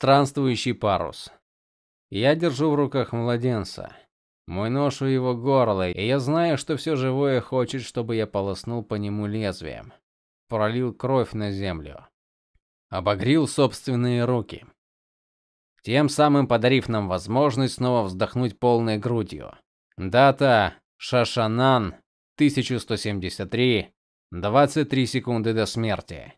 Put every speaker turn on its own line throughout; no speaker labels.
Странствующий парус. Я держу в руках младенца. Мой нож у его горла, и я знаю, что все живое хочет, чтобы я полоснул по нему лезвием. Пролил кровь на землю. Обогрел собственные руки. Тем самым подарив нам возможность снова вздохнуть полной грудью. Дата Шашанан 1173. 23 секунды до смерти.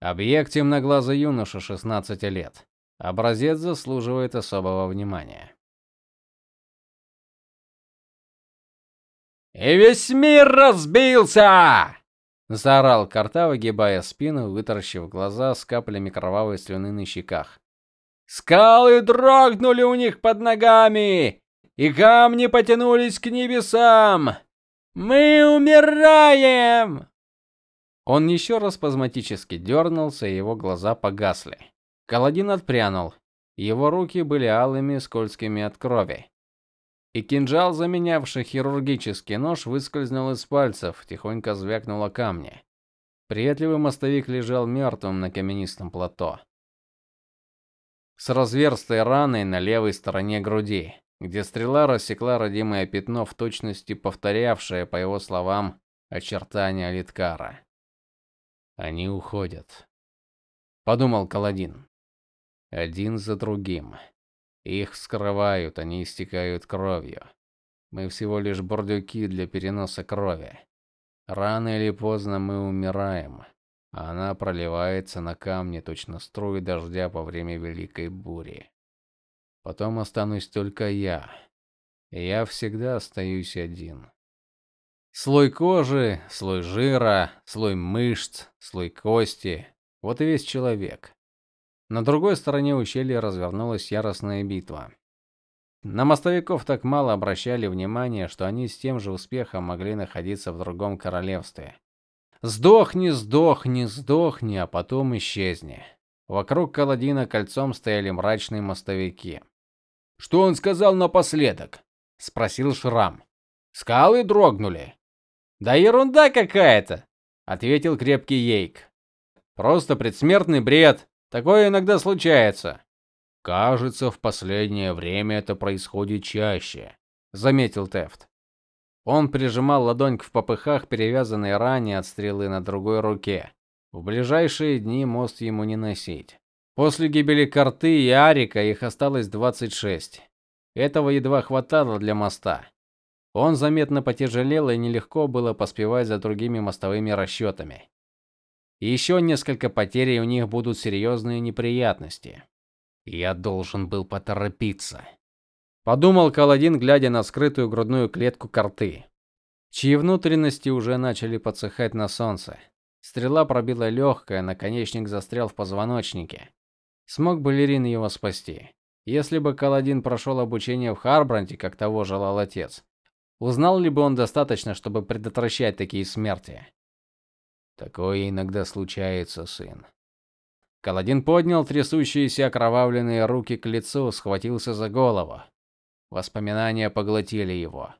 Объект темноглазый юноша 16 лет. Образец заслуживает особого внимания.
И весь мир разбился!
заорал Карта, выгибая спину, вытаращив глаза с каплями кровавой слюны на щеках.
Скалы дрогнули у них под ногами, и камни потянулись к небесам. Мы умираем.
Он еще раз спазматически дернулся, и его глаза погасли. Каладин отпрянул. Его руки были алыми, скользкими от крови. И кинжал, заменявший хирургический нож, выскользнул из пальцев, тихонько звякнул о камни. Приветливый мостовик лежал мертвым на каменистом плато. С разверстой раной на левой стороне груди, где стрела рассекла родимое пятно в точности повторявшее, по его словам, очертания Литкара. Они уходят, подумал Каладин один за другим. Их скрывают, они истекают кровью. Мы всего лишь бурдюки для переноса крови. Рано или поздно мы умираем. А она проливается на камни точно струи дождя по время великой бури. Потом останусь только я. Я всегда остаюсь один. Слой кожи, слой жира, слой мышц, слой кости. Вот и весь человек. На другой стороне ущелья развернулась яростная битва. На мостовиков так мало обращали внимания, что они с тем же успехом могли находиться в другом королевстве. Сдохни, сдохни, сдохни, а потом исчезни. Вокруг Каладина кольцом стояли мрачные мостовики.
Что он сказал напоследок? спросил Шрам. Скалы дрогнули.
Да ерунда какая-то, ответил крепкий Ейк. Просто предсмертный бред. Такое иногда случается.
Кажется, в последнее время это происходит чаще, заметил Тефт.
Он прижимал ладонь к в попыхах перевязанной ране от стрелы на другой руке. В ближайшие дни мост ему не носить. После гибели Карты и Арика их осталось 26. Этого едва хватало для моста. Он заметно потяжелел, и нелегко было поспевать за другими мостовыми расчетами. Еще несколько потерь, и у них будут серьезные неприятности. Я должен был поторопиться, подумал Каладин, глядя на скрытую грудную клетку карты, чьи внутренности уже начали подсыхать на солнце. Стрела пробила легкое, наконечник застрял в позвоночнике. Смог бы Лерин его спасти? Если бы Каладин прошел обучение в Харбранте, как того желал отец, узнал ли бы он достаточно, чтобы предотвращать такие смерти? Такое иногда случается, сын. Каладин поднял трясущиеся окровавленные руки к лицу, схватился за голову. Воспоминания поглотили его.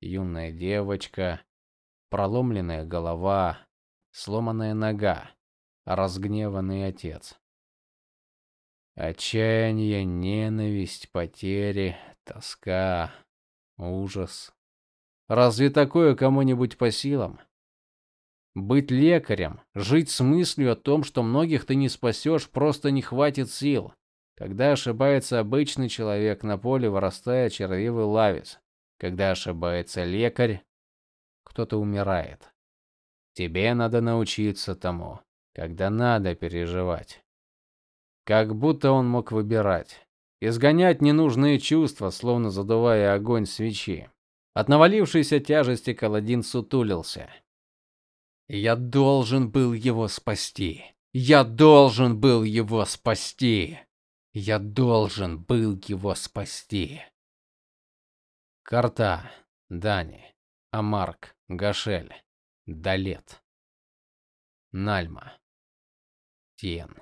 Юная девочка, проломленная голова, сломанная нога, разгневанный отец. Отчаяние, ненависть, потери, тоска, ужас. Разве такое кому-нибудь по силам? Быть лекарем, жить с мыслью о том, что многих ты не спасешь, просто не хватит сил. Когда ошибается обычный человек, на поле вырастает червивый лавец. Когда ошибается лекарь, кто-то умирает. Тебе надо научиться тому, когда надо переживать. Как будто он мог выбирать. Изгонять ненужные чувства, словно задувая огонь свечи. От навалившейся тяжести Каладин сутулился. Я должен был его спасти. Я должен был его спасти. Я должен был его спасти. Карта. Дани. Амарк. Гашель. Далет. Нальма. Тиен.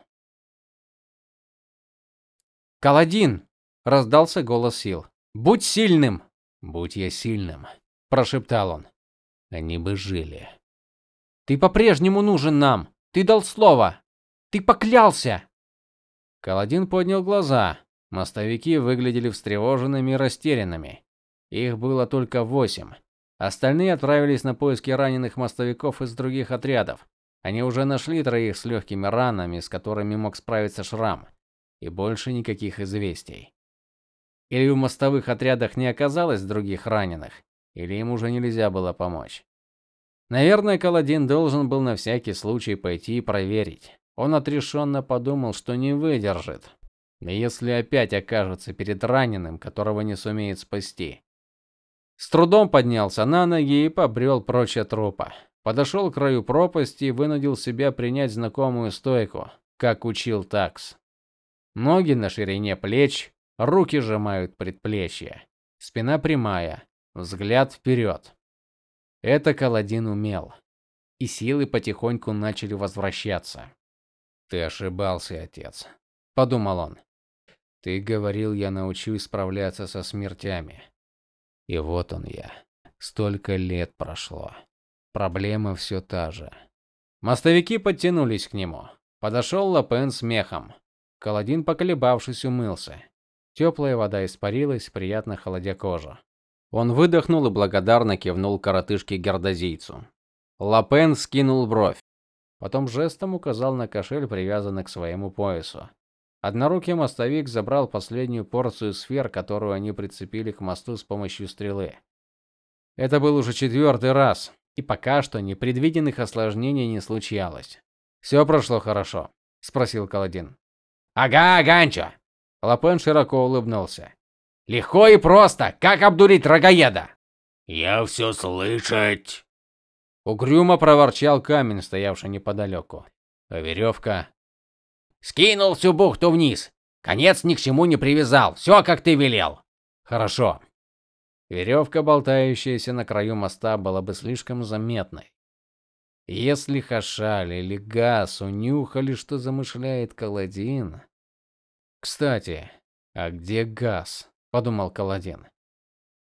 Каладин, раздался голос Сил. Будь сильным. Будь я сильным, прошептал он. Они бы жили. Ты по-прежнему нужен нам. Ты дал слово. Ты поклялся. Каладин поднял глаза. Мостовики выглядели встревоженными и растерянными. Их было только восемь. Остальные отправились на поиски раненых мостовиков из других отрядов. Они уже нашли троих с легкими ранами, с которыми мог справиться Шрам, и больше никаких известий. Или в мостовых отрядах не оказалось других раненых, или им уже нельзя было помочь. Наверное, Каладин должен был на всякий случай пойти и проверить. Он отрешенно подумал, что не выдержит, если опять окажется перед раненым, которого не сумеет спасти. С трудом поднялся на ноги и побрел прочь от трупа. Подошел к краю пропасти и вынудил себя принять знакомую стойку, как учил Такс. Ноги на ширине плеч, руки сжимают предплечья, спина прямая, взгляд вперед. Это Каладин умел, и силы потихоньку начали возвращаться. Ты ошибался, отец, подумал он. Ты говорил, я научусь справляться со смертями. И вот он я. Столько лет прошло. Проблема все та же. Мостовики подтянулись к нему. Подошел Лапен с мехом. Каладин, поколебавшись, умылся. Теплая вода испарилась, приятно холодя кожу. Он выдохнул и благодарно кивнул коротышке гердозийцу. Лапен скинул бровь. Потом жестом указал на кошель, привязанный к своему поясу. Однорукий мостовик забрал последнюю порцию сфер, которую они прицепили к мосту с помощью стрелы. Это был уже четвертый раз, и пока что непредвиденных осложнений не случалось. «Все прошло хорошо, спросил Каладин.
Ага, Ганчо.
Лапен широко улыбнулся.
Легко и просто, как обдурить рогаеда.
Я все слышать.
Угрюмо проворчал камень, стоявший неподалеку. А веревка
Скинул всю бухту вниз. Конец ни к чему не привязал. Все, как ты велел.
Хорошо. Веревка, болтающаяся на краю моста, была бы слишком заметной. Если Хашаль или Гас унюхали, что замышляет Каладин. Кстати, а где Гас? Подумал Каладин.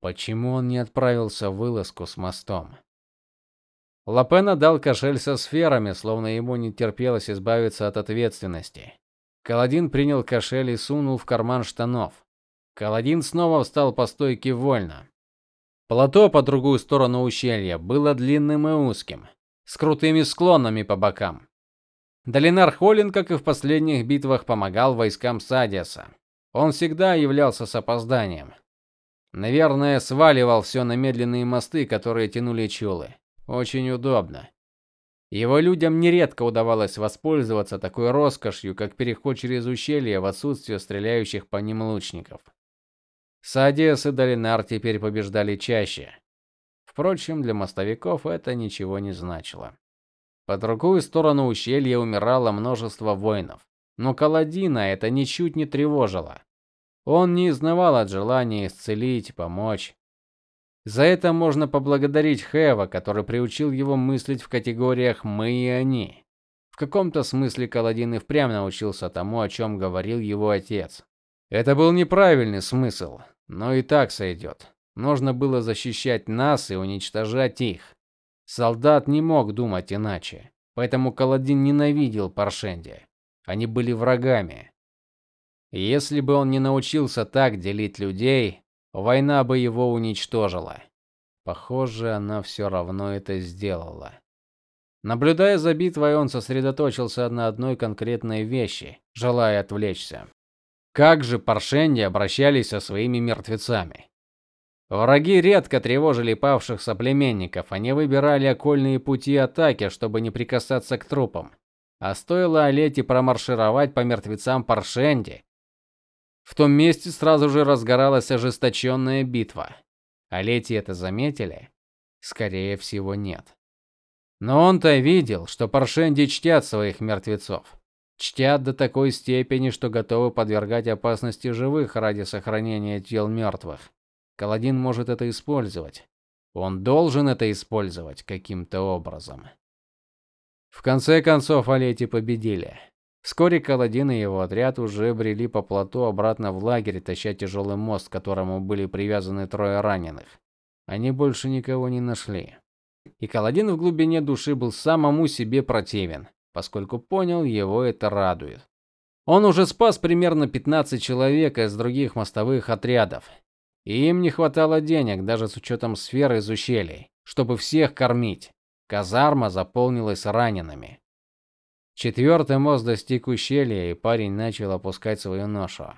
Почему он не отправился в вылазку с мостом? Лапена дал кошель со сферами, словно ему не терпелось избавиться от ответственности. Каладин принял кошель и сунул в карман штанов. Каладин снова встал по стойке вольно. Плато по другую сторону ущелья было длинным и узким, с крутыми склонами по бокам. Долинар Холин, как и в последних битвах, помогал войскам Садиаса. Он всегда являлся с опозданием. Наверное, сваливал все на медленные мосты, которые тянули чулы. Очень удобно. Его людям нередко удавалось воспользоваться такой роскошью, как переход через ущелье в отсутствие стреляющих по ним лучников. Садиас и Долинар теперь побеждали чаще. Впрочем, для мостовиков это ничего не значило. По другую сторону ущелья умирало множество воинов, но Каладина это ничуть не тревожило. Он не изнывал от желания исцелить, помочь. За это можно поблагодарить Хэва, который приучил его мыслить в категориях мы и они. В каком-то смысле Каладин и впрямь научился тому, о чем говорил его отец. Это был неправильный смысл, но и так сойдет. Нужно было защищать нас и уничтожать их. Солдат не мог думать иначе, поэтому Каладин ненавидел Паршенди. Они были врагами. Если бы он не научился так делить людей, Война бы его уничтожила. Похоже, она все равно это сделала. Наблюдая за битвой, он сосредоточился на одной конкретной вещи, желая отвлечься. Как же паршенди обращались со своими мертвецами? Враги редко тревожили павших соплеменников, они выбирали окольные пути атаки, чтобы не прикасаться к трупам. А стоило Олете промаршировать по мертвецам Паршенди, в том месте сразу же разгоралась ожесточенная битва. Лети это заметили? Скорее всего, нет. Но он-то видел, что паршенди чтят своих мертвецов. Чтят до такой степени, что готовы подвергать опасности живых ради сохранения тел мертвых. Каладин может это использовать. Он должен это использовать каким-то образом. В конце концов, Алети победили. Вскоре Каладин и его отряд уже брели по плато обратно в лагерь, таща тяжелый мост, к которому были привязаны трое раненых. Они больше никого не нашли. И Каладин в глубине души был самому себе противен, поскольку понял, его это радует. Он уже спас примерно 15 человек из других мостовых отрядов. И им не хватало денег, даже с учетом сферы из ущелий, чтобы всех кормить. Казарма заполнилась ранеными. Четвертый мост достиг ущелья, и парень начал опускать свою ношу.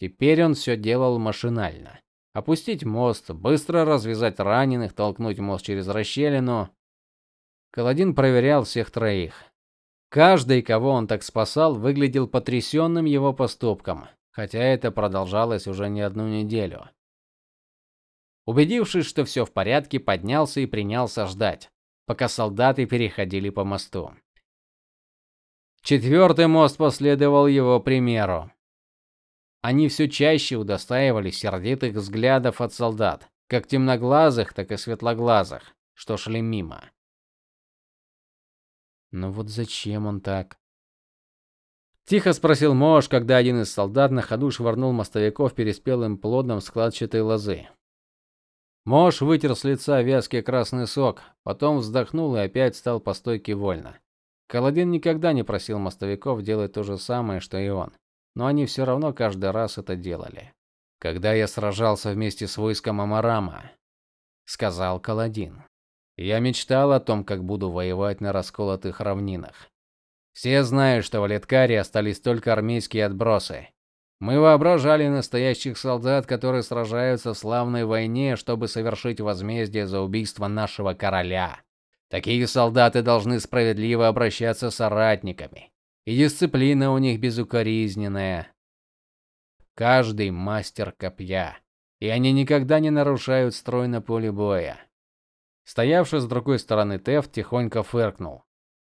Теперь он все делал машинально. Опустить мост, быстро развязать раненых, толкнуть мост через расщелину. Каладин проверял всех троих. Каждый, кого он так спасал, выглядел потрясенным его поступком, хотя это продолжалось уже не одну неделю. Убедившись, что все в порядке, поднялся и принялся ждать, пока солдаты переходили по мосту. Четвертый мост последовал его примеру. Они все чаще удостаивались сердитых взглядов от солдат, как темноглазых, так и светлоглазых, что шли мимо. Но «Ну вот зачем он так? Тихо спросил Мош, когда один из солдат на ходу швырнул мостовиков переспелым плодом складчатой лозы. Мош вытер с лица вязкий красный сок, потом вздохнул и опять стал по стойке вольно. Каладин никогда не просил мостовиков делать то же самое, что и он, но они все равно каждый раз это делали. Когда я сражался вместе с войском Амарама, сказал Каладин. Я мечтал о том, как буду воевать на расколотых равнинах. Все знают, что в Леткаре остались только армейские отбросы. Мы воображали настоящих солдат, которые сражаются в славной войне, чтобы совершить возмездие за убийство нашего короля. Такие солдаты должны справедливо обращаться с соратниками, и дисциплина у них безукоризненная. Каждый мастер копья, и они никогда не нарушают строй на поле боя. Стоявший с другой стороны Теф тихонько фыркнул.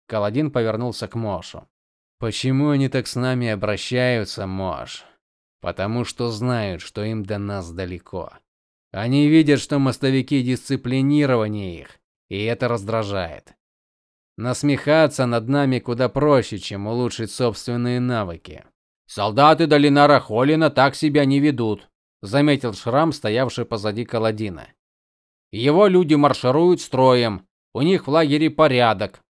Каладин повернулся к Мошу. Почему они так с нами обращаются, Мош? Потому что знают, что им до нас далеко. Они видят, что мостовики дисциплинирование их, и это раздражает. Насмехаться над нами куда проще, чем улучшить собственные навыки. Солдаты Долинара Холина так себя не ведут, заметил Шрам, стоявший позади Каладина. Его люди маршируют строем, у них в лагере порядок,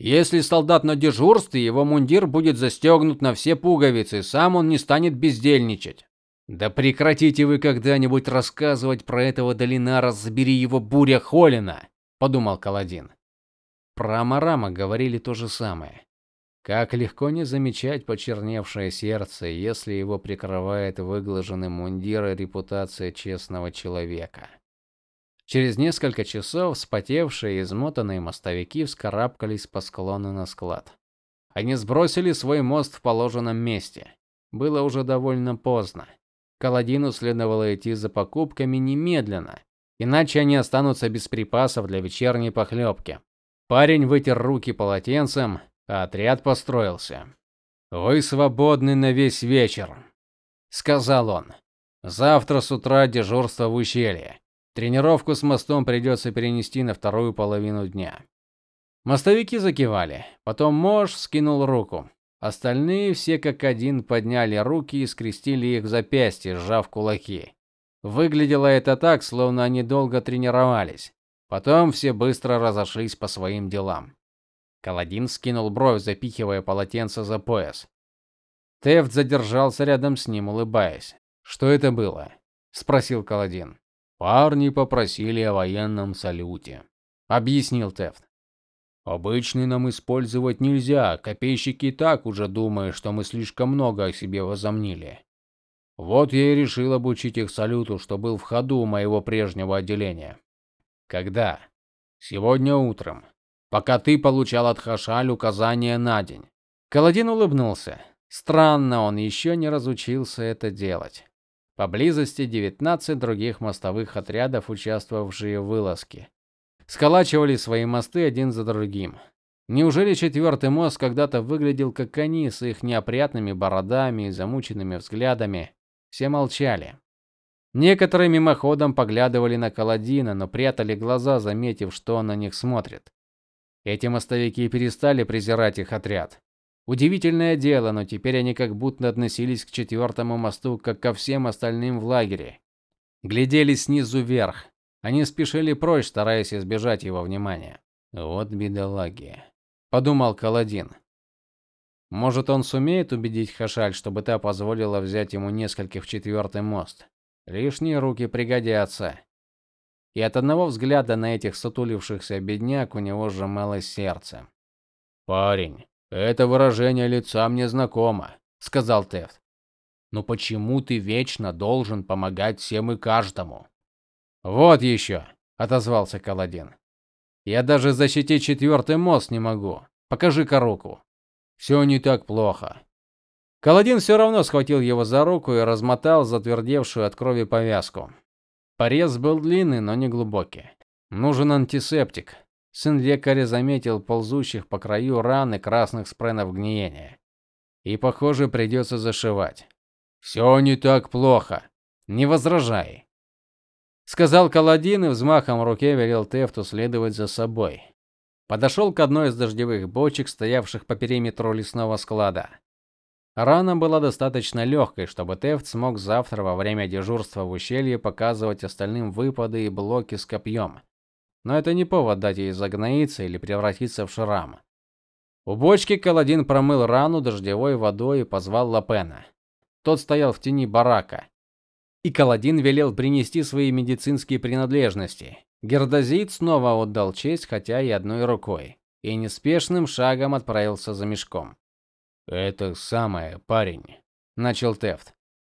если солдат на дежурстве, его мундир будет застегнут на все пуговицы, сам он не станет бездельничать. Да прекратите вы когда-нибудь рассказывать про этого Долинара, забери его буря Холина, подумал Каладин. Про Амарама говорили то же самое. Как легко не замечать почерневшее сердце, если его прикрывает выглаженный мундир и репутация честного человека. Через несколько часов вспотевшие и измотанные мостовики вскарабкались по склону на склад. Они сбросили свой мост в положенном месте. Было уже довольно поздно. Каладину следовало идти за покупками немедленно, иначе они останутся без припасов для вечерней похлебки. Парень вытер руки полотенцем, а отряд построился. "Вы свободны на весь вечер", сказал он. "Завтра с утра дежурство в ущелье. Тренировку с мостом придется перенести на вторую половину дня. Мостовики закивали. Потом Мош скинул руку. Остальные все как один подняли руки и скрестили их в запястье, сжав кулаки. Выглядело это так, словно они долго тренировались. Потом все быстро разошлись по своим делам. Каладин скинул бровь, запихивая полотенце за пояс. Тефт задержался рядом с ним, улыбаясь. "Что это было?" спросил Каладин. Парни попросили о военном салюте, объяснил Тефт. Обычный нам использовать нельзя, копейщики и так уже думают, что мы слишком много о себе возомнили. Вот я и решил обучить их салюту, что был в ходу у моего прежнего отделения. Когда? Сегодня утром, пока ты получал от Хашаль указания на день. Каладин улыбнулся. Странно, он еще не разучился это делать. Поблизости 19 других мостовых отрядов, участвовавшие в вылазке, сколачивали свои мосты один за другим. Неужели четвертый мост когда-то выглядел как они с их неопрятными бородами и замученными взглядами? Все молчали. Некоторые мимоходом поглядывали на Каладина, но прятали глаза, заметив, что он на них смотрит. Эти мостовики перестали презирать их отряд. Удивительное дело, но теперь они как будто относились к четвертому мосту, как ко всем остальным в лагере. Глядели снизу вверх. Они спешили прочь, стараясь избежать его внимания. Вот бедолаги, подумал Каладин. Может, он сумеет убедить Хашаль, чтобы та позволила взять ему нескольких в четвертый мост. Лишние руки пригодятся. И от одного взгляда на этих сутулившихся бедняк у него сжималось сердце.
"Парень, это выражение лица мне знакомо", сказал Тефт. "Но почему ты вечно должен помогать всем и каждому?"
"Вот еще», — отозвался Каладин. "Я даже защитить четвертый мост не могу. Покажи-ка руку". «Все не так плохо". Каладин все равно схватил его за руку и размотал затвердевшую от крови повязку. Порез был длинный, но не глубокий. Нужен антисептик. Сын лекаря заметил ползущих по краю раны красных спренов гниения. И, похоже, придется зашивать. «Все не так плохо. Не возражай, сказал Каладин и взмахом руки велел Тефту следовать за собой. Подошел к одной из дождевых бочек, стоявших по периметру лесного склада. Рана была достаточно легкой, чтобы Тефт смог завтра во время дежурства в ущелье показывать остальным выпады и блоки с копьем. Но это не повод дать ей загноиться или превратиться в шрам. У бочки Каладин промыл рану дождевой водой и позвал Лапена. Тот стоял в тени барака. И Каладин велел принести свои медицинские принадлежности. Гердозит снова отдал честь, хотя и одной рукой, и неспешным шагом отправился за мешком.
Это самое, парень, начал Тефт.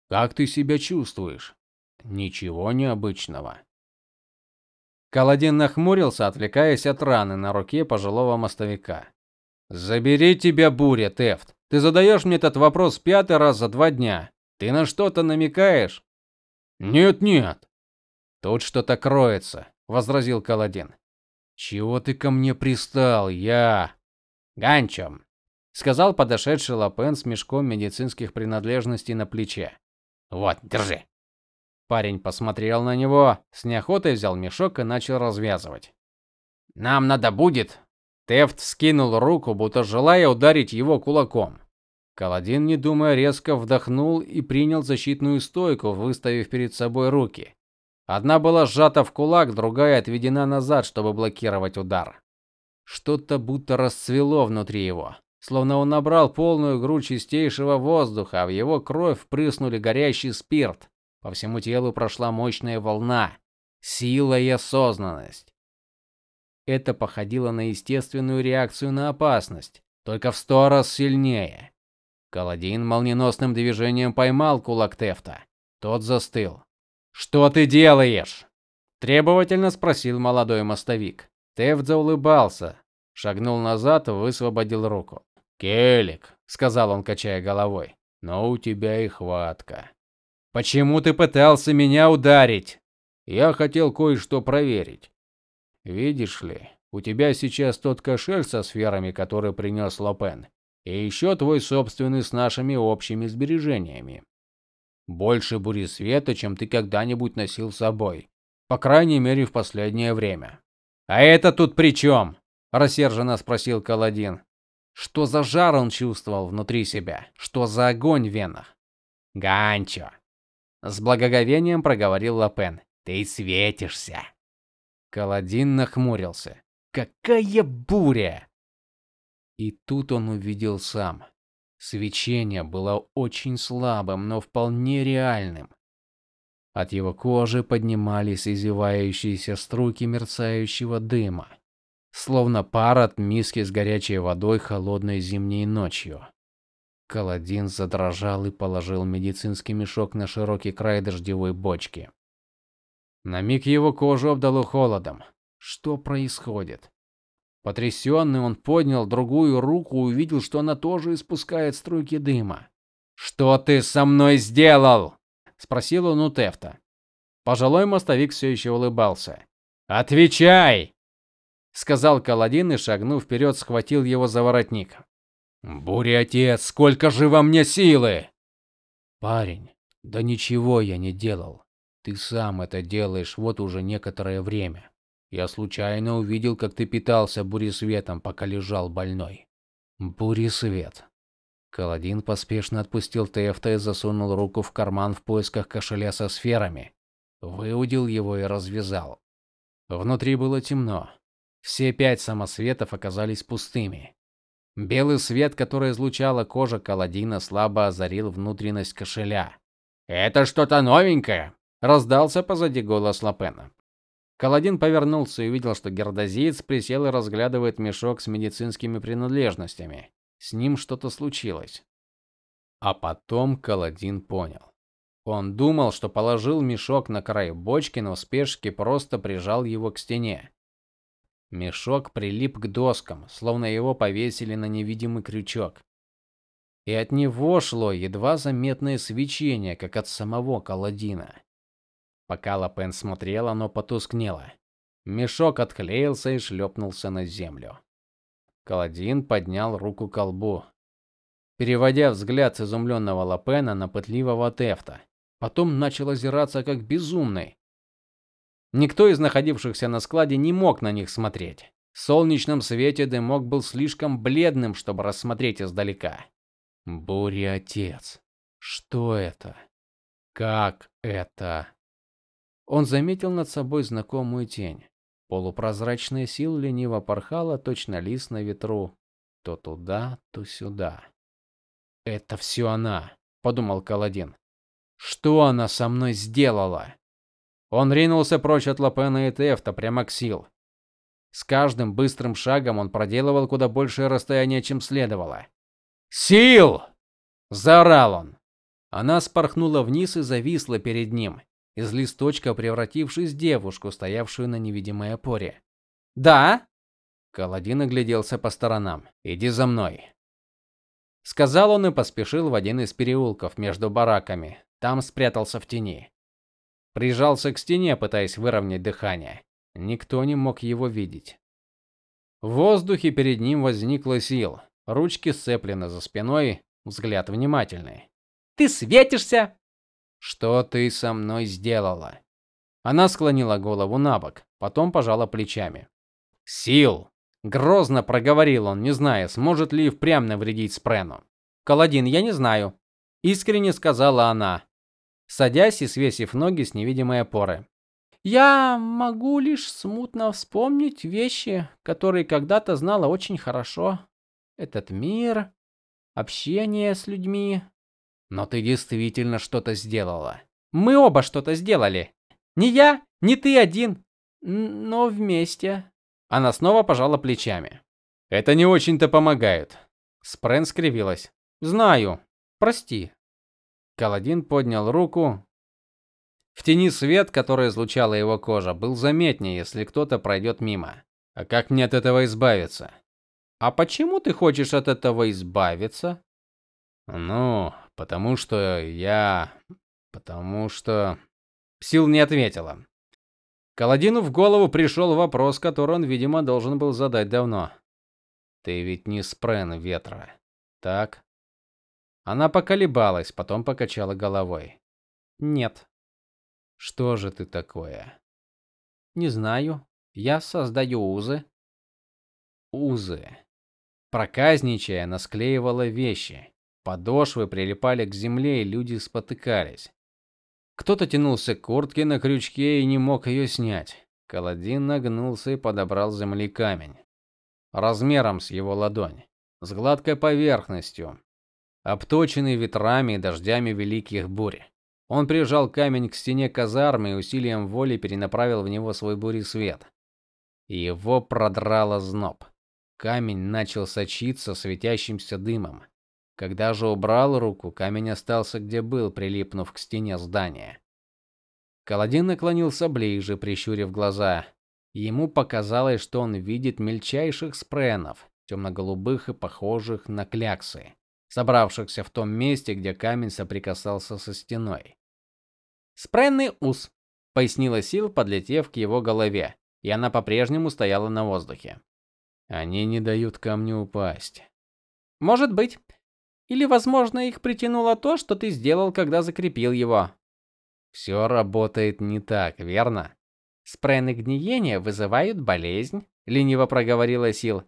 Как ты себя чувствуешь? Ничего необычного.
Каладин нахмурился, отвлекаясь от раны на руке пожилого мостовика. Забери тебя буря, Тефт. Ты задаешь мне этот вопрос пятый раз за два дня. Ты на что-то намекаешь?
Нет, нет.
Тут что-то кроется, возразил Каладин.
Чего ты ко мне пристал? Я
Ганчом сказал подошедший Лапен с мешком медицинских принадлежностей на плече. Вот, держи. Парень посмотрел на него, с неохотой взял мешок и начал развязывать. Нам надо будет. Тефт скинул руку, будто желая ударить его кулаком. Каладин, не думая, резко вдохнул и принял защитную стойку, выставив перед собой руки. Одна была сжата в кулак, другая отведена назад, чтобы блокировать удар. Что-то будто расцвело внутри его словно он набрал полную грудь чистейшего воздуха, а в его кровь впрыснули горящий спирт. По всему телу прошла мощная волна, сила и осознанность. Это походило на естественную реакцию на опасность, только в сто раз сильнее. Каладин молниеносным движением поймал кулак Тефта. Тот застыл. "Что ты делаешь?" требовательно спросил молодой мостовик. Тефт заулыбался, шагнул назад, высвободил руку.
Келик, сказал он, качая головой. Но у тебя и хватка.
Почему ты пытался меня ударить?
Я хотел кое-что проверить. Видишь ли, у тебя сейчас тот кошель со сферами, который принес Лопен, и еще твой собственный с нашими общими сбережениями. Больше бури света, чем ты когда-нибудь носил с собой, по крайней мере, в последнее время.
А это тут при чем? рассерженно спросил Каладин. Что за жар он чувствовал внутри себя? Что за огонь в венах? Ганчо, с благоговением проговорил Лапен. Ты светишься. Каладин нахмурился. Какая буря! И тут он увидел сам. Свечение было очень слабым, но вполне реальным. От его кожи поднимались извивающиеся струйки мерцающего дыма словно пар от миски с горячей водой холодной зимней ночью. Каладин задрожал и положил медицинский мешок на широкий край дождевой бочки. На миг его кожу обдало холодом. Что происходит? Потрясенный, он поднял другую руку и увидел, что она тоже испускает струйки дыма. "Что ты со мной сделал?" спросил он у Тефта. Пожилой мостовик все еще улыбался. "Отвечай!" сказал Каладин и шагнув вперед, схватил его за воротник.
"Буря, отец, сколько же во мне силы!"
"Парень, да ничего я не делал. Ты сам это делаешь вот уже некоторое время. Я случайно увидел, как ты питался буресветом, пока лежал больной". Буресвет. Каладин поспешно отпустил Тефта и засунул руку в карман в поисках кошеля со сферами. Выудил его и развязал. Внутри было темно. Все пять самосветов оказались пустыми. Белый свет, который излучала кожа Каладина, слабо озарил внутренность кошеля. "Это что-то новенькое", раздался позади голос Лапена. Каладин повернулся и увидел, что гердозиец присел и разглядывает мешок с медицинскими принадлежностями. С ним что-то случилось. А потом Каладин понял. Он думал, что положил мешок на край бочки, но в спешке просто прижал его к стене. Мешок прилип к доскам, словно его повесили на невидимый крючок. И от него шло едва заметное свечение, как от самого Каладина. Пока Лапен смотрел, оно потускнело. Мешок отклеился и шлепнулся на землю. Каладин поднял руку к колбу, переводя взгляд с изумленного Лапена на пытливого Тефта. Потом начал озираться как безумный. Никто из находившихся на складе не мог на них смотреть. В солнечном свете дымок был слишком бледным, чтобы рассмотреть издалека. Буря отец. Что это? Как это? Он заметил над собой знакомую тень. Полупрозрачная сила лениво порхала, точно лист на ветру, то туда, то сюда. Это все она, подумал Каладин. Что она со мной сделала? Он ринулся прочь от Лапена и Тефта прямо к Сил. С каждым быстрым шагом он проделывал куда большее расстояние, чем следовало. "Сил!" заорал он. Она спорхнула вниз и зависла перед ним, из листочка превратившись в девушку, стоявшую на невидимой опоре. "Да?" Каладин огляделся по сторонам. "Иди за мной", сказал он и поспешил в один из переулков между бараками. Там спрятался в тени. Прижался к стене, пытаясь выровнять дыхание. Никто не мог его видеть. В воздухе перед ним возникла сил. Ручки сцеплены за спиной, взгляд внимательный. Ты светишься? Что ты со мной сделала? Она склонила голову набок, потом пожала плечами. Сил, грозно проговорил он, не зная, сможет ли впрямь навредить Спрену. Каладин, я не знаю, искренне сказала она, садясь и свесив ноги с невидимой опоры. Я могу лишь смутно вспомнить вещи, которые когда-то знала очень хорошо. Этот мир, общение с людьми, но ты действительно что-то сделала. Мы оба что-то сделали. Не я, не ты один, но вместе. Она снова пожала плечами. Это не очень-то помогает. Спрен скривилась. Знаю. Прости. Каладин поднял руку. В тени свет, который излучала его кожа, был заметнее, если кто-то пройдет мимо. А как мне от этого избавиться? А почему ты хочешь от этого избавиться? Ну, потому что я потому что Сил не ответила. Каладину в голову пришел вопрос, который он, видимо, должен был задать давно. Ты ведь не спрен ветра, так? Она поколебалась, потом покачала головой. Нет. Что же ты такое? Не знаю. Я создаю узы. Узы. Проказничая, она склеивала вещи. Подошвы прилипали к земле, и люди спотыкались. Кто-то тянулся к куртке на крючке и не мог ее снять. Каладин нагнулся и подобрал земли камень, размером с его ладонь, с гладкой поверхностью, обточенный ветрами и дождями великих бурь. Он прижал камень к стене казармы и усилием воли перенаправил в него свой свет. Его продрало зноб. Камень начал сочиться светящимся дымом. Когда же убрал руку, камень остался где был, прилипнув к стене здания. Каладин наклонился ближе, прищурив глаза. Ему показалось, что он видит мельчайших спренов, темно-голубых и похожих на кляксы, собравшихся в том месте, где камень соприкасался со стеной. Спренный ус, пояснила Сил, подлетев к его голове, и она по-прежнему стояла на воздухе. Они не дают камню упасть. Может быть, или, возможно, их притянуло то, что ты сделал, когда закрепил его. Все работает не так, верно? Спрены гниения вызывают болезнь, лениво проговорила Сил.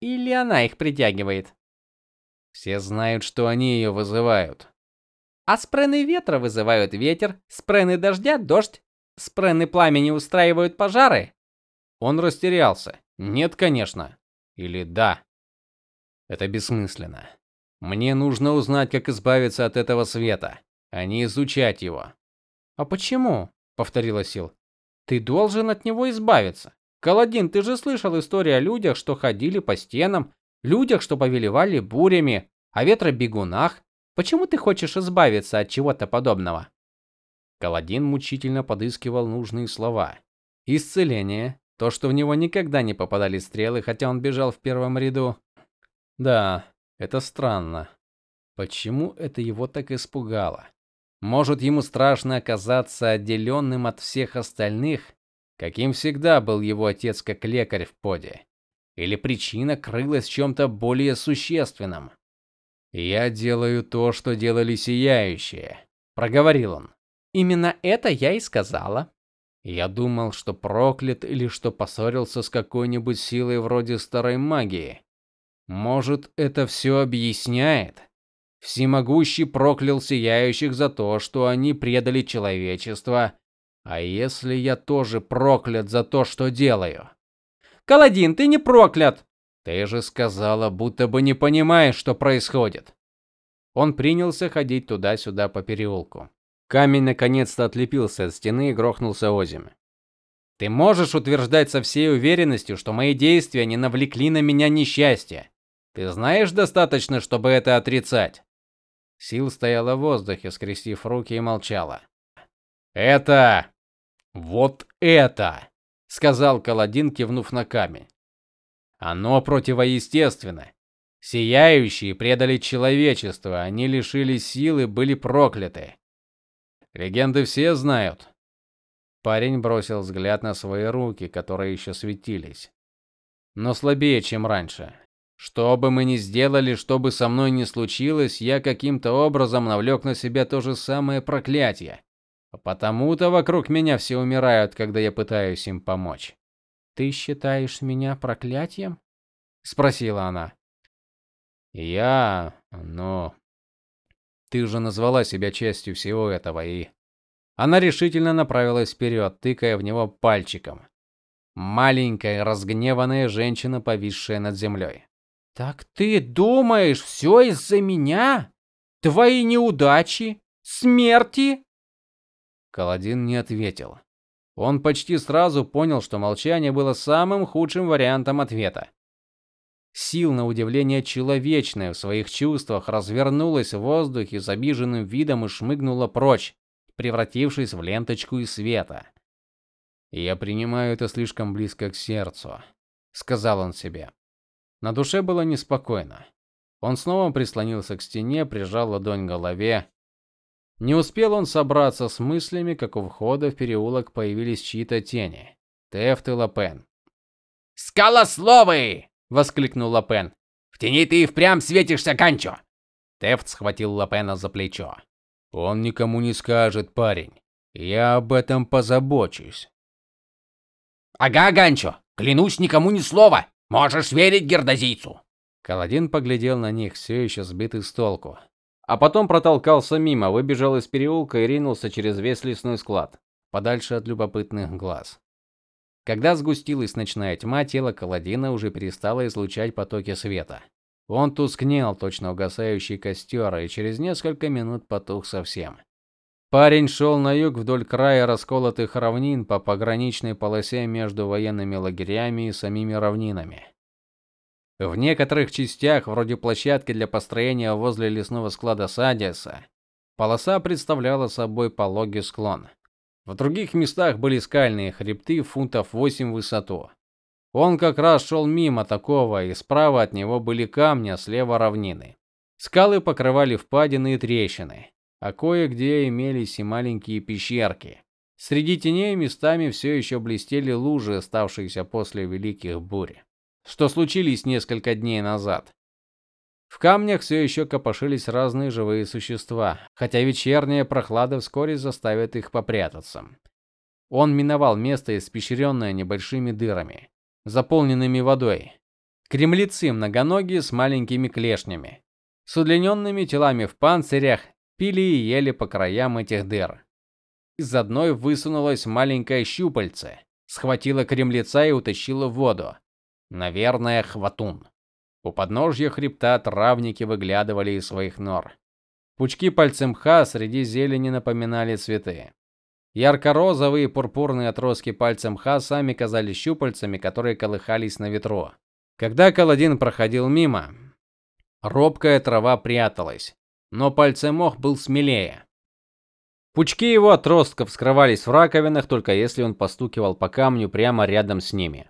Или она их притягивает? Все знают, что они ее вызывают. А спрены ветра вызывают ветер, спрены дождя дождь, спрены пламени устраивают пожары. Он растерялся. Нет, конечно. Или да. Это бессмысленно. Мне нужно узнать, как избавиться от этого света, а не изучать его.
А почему? повторила Сил. Ты должен от него избавиться. Каладин, ты же слышал истории о людях, что ходили по стенам, людях, что повелевали бурями, о ветробегунах. Почему ты хочешь избавиться от чего-то подобного?
Каладин мучительно подыскивал нужные слова. Исцеление, то, что в него никогда не попадали стрелы, хотя он бежал в первом ряду. Да, это странно. Почему это его так испугало? Может, ему страшно оказаться отделенным от всех остальных, каким всегда был его отец как лекарь в поде? Или причина крылась в чем то более существенном? Я делаю то, что делали сияющие, проговорил он.
Именно это я и сказала.
Я думал, что проклят или что поссорился с какой-нибудь силой вроде старой магии. Может, это все объясняет? Всемогущий проклял сияющих за то, что они предали человечество. А если я тоже проклят за то, что делаю?
Каладин, ты не проклят.
Ты же сказала, будто бы не понимаешь, что происходит. Он принялся ходить туда-сюда по переулку. Камень наконец-то отлепился от стены и грохнулся озимь. Ты можешь утверждать со всей уверенностью, что мои действия не навлекли на меня несчастье. Ты знаешь достаточно, чтобы это отрицать. Сил стояла в воздухе, скрестив руки и молчала. Это вот это, сказал Каладин, кивнув на камень. Оно противоестественно. Сияющие предали человечество, они лишились силы, были прокляты. Легенды все знают. Парень бросил взгляд на свои руки, которые еще светились, но слабее, чем раньше. Что бы мы ни сделали, что бы со мной ни случилось, я каким-то образом навлек на себя то же самое проклятие. Потому-то вокруг меня все умирают, когда я пытаюсь им помочь.
Ты считаешь меня проклятием?
спросила она. Я, ну, ты же назвала себя частью всего этого и она решительно направилась вперед, тыкая в него пальчиком. Маленькая разгневанная женщина, повисшая над землей.
Так ты думаешь, все из-за меня? Твои неудачи, смерти?
Каладин не ответил. Он почти сразу понял, что молчание было самым худшим вариантом ответа. Сил на удивление человечная в своих чувствах развернулась в воздухе с обиженным видом и шмыгнула прочь, превратившись в ленточку из света. Я принимаю это слишком близко к сердцу, сказал он себе. На душе было неспокойно. Он снова прислонился к стене, прижал ладонь к голове. Не успел он собраться с мыслями, как у входа в переулок появились чьи-то тени. Тефт и Лапен.
"Скалословы!" воскликнул Лапен. "В тени ты и впрямь светишься, Канчо!"
Тефт схватил Лапена за плечо. "Он никому не скажет, парень. Я об этом позабочусь".
"Ага, Ганчо, клянусь никому ни слова. Можешь верить гердозийцу".
Каладин поглядел на них, все еще сбитый с толку, а потом протолкался мимо, выбежал из переулка и ринулся через весь лесной склад, подальше от любопытных глаз. Когда сгустилась ночная тьма, тело Каладина уже перестало излучать потоки света. Он тускнел, точно угасающий костер, и через несколько минут потух совсем. Парень шел на юг вдоль края расколотых равнин по пограничной полосе между военными лагерями и самими равнинами. В некоторых частях, вроде площадки для построения возле лесного склада Садиса, полоса представляла собой пологий склон. В других местах были скальные хребты фунтов 8 в высоту. Он как раз шел мимо такого, и справа от него были камни, а слева равнины. Скалы покрывали впадины и трещины, а кое-где имелись и маленькие пещерки. Среди теней местами все еще блестели лужи, оставшиеся после великих бурь, что случились несколько дней назад. В камнях все еще копошились разные живые существа, хотя вечерняя прохлада вскоре заставит их попрятаться. Он миновал место, испещренное небольшими дырами, заполненными водой. Кремлецы многоногие с маленькими клешнями, с удлиненными телами в панцирях, пили и ели по краям этих дыр. Из одной высунулось маленькое щупальце, схватило кремлеца и утащило в воду. Наверное, хватун. У подножья хребта травники выглядывали из своих нор. Пучки пальцемха среди зелени напоминали цветы. Ярко-розовые и пурпурные отростки пальцемха сами казались щупальцами, которые колыхались на ветру. Когда Каладин проходил мимо, робкая трава пряталась, но пальцемох был смелее. Пучки его отростков скрывались в раковинах, только если он постукивал по камню прямо рядом с ними.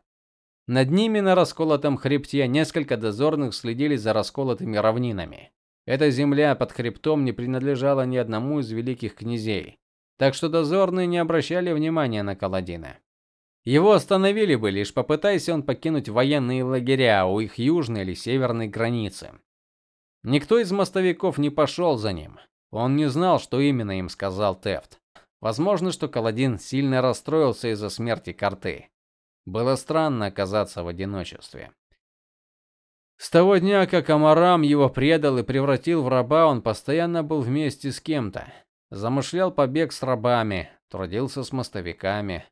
Над ними на расколотом хребте несколько дозорных следили за расколотыми равнинами. Эта земля под хребтом не принадлежала ни одному из великих князей, так что дозорные не обращали внимания на Каладина. Его остановили бы, лишь попытайся он покинуть военные лагеря у их южной или северной границы. Никто из мостовиков не пошел за ним. Он не знал, что именно им сказал Тефт. Возможно, что Каладин сильно расстроился из-за смерти Карты. Было странно оказаться в одиночестве. С того дня, как Амарам его предал и превратил в раба, он постоянно был вместе с кем-то. Замышлял побег с рабами, трудился с мостовиками.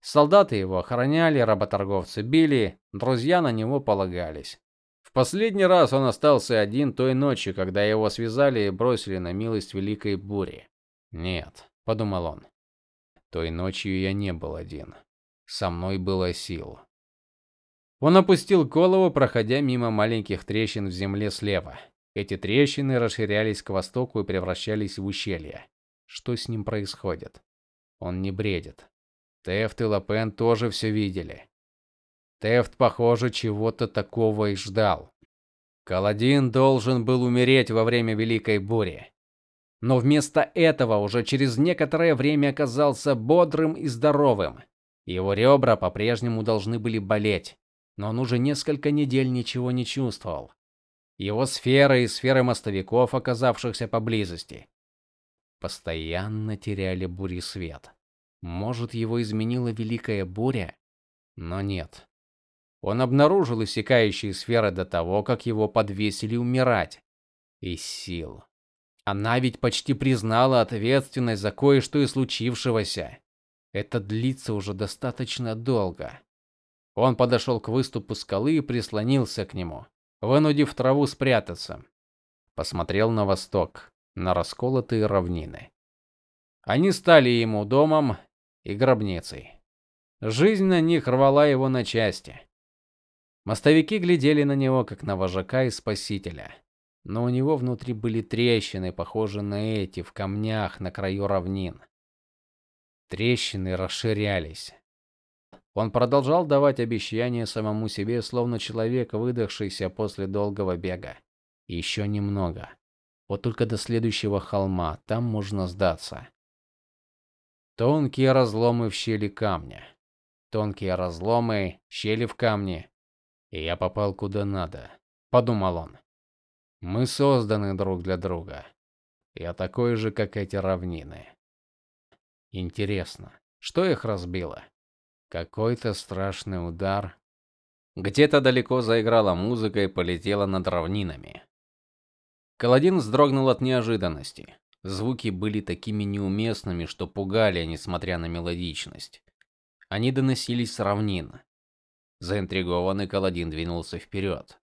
Солдаты его охраняли, работорговцы били, друзья на него полагались. В последний раз он остался один той ночью, когда его связали и бросили на милость великой бури. Нет, подумал он. Той ночью я не был один. Со мной было сил. Он опустил голову, проходя мимо маленьких трещин в земле слева. Эти трещины расширялись к востоку и превращались в ущелья. Что с ним происходит? Он не бредит. Тефт и Лапен тоже все видели. Тефт, похоже, чего-то такого и ждал. Каладин должен был умереть во время великой бури. Но вместо этого уже через некоторое время оказался бодрым и здоровым. Его ребра по-прежнему должны были болеть, но он уже несколько недель ничего не чувствовал. Его сфера и сферы мостовиков, оказавшихся поблизости, постоянно теряли бури свет. Может, его изменила великая буря? Но нет. Он обнаружил иссякающие сферы до того, как его подвесили умирать. И сил. Она ведь почти признала ответственность за кое-что из случившегося. Это длится уже достаточно долго. Он подошел к выступу скалы и прислонился к нему, вынудив траву спрятаться. Посмотрел на восток, на расколотые равнины. Они стали ему домом и гробницей. Жизнь на них рвала его на части. Мостовики глядели на него как на вожака и спасителя. Но у него внутри были трещины, похожие на эти в камнях на краю равнин. Трещины расширялись. Он продолжал давать обещания самому себе, словно человек, выдохшийся после долгого бега. Еще немного. Вот только до следующего холма, там можно сдаться. Тонкие разломы в щели камня. Тонкие разломы, щели в камне, и я попал куда надо, подумал он. Мы созданы друг для друга. Я такой же, как эти равнины. Интересно, что их разбило? Какой-то страшный удар. Где-то далеко заиграла музыка и полетела над равнинами. Каладин вздрогнул от неожиданности. Звуки были такими неуместными, что пугали, несмотря на мелодичность. Они доносились с равнин. Заинтригованный Каладин двинулся вперед.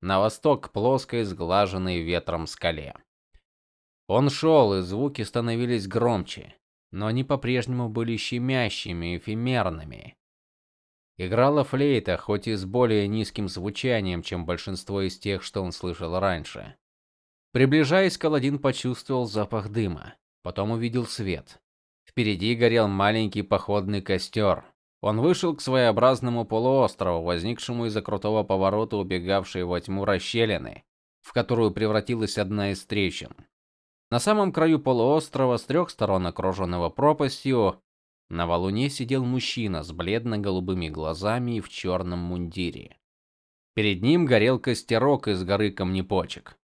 На восток к плоской, сглаженной ветром скале. Он шел, и звуки становились громче, но они по-прежнему были щемящими эфемерными. Играла флейта, хоть и с более низким звучанием, чем большинство из тех, что он слышал раньше. Приближаясь, Каладин почувствовал запах дыма, потом увидел свет. Впереди горел маленький походный костер. Он вышел к своеобразному полуострову, возникшему из-за крутого поворота, убегавшей во тьму расщелины, в которую превратилась одна из трещин. На самом краю полуострова, с трех сторон окруженного пропастью, на валуне сидел мужчина с бледно-голубыми глазами и в черном мундире. Перед ним горел костерок из горы камнепочек.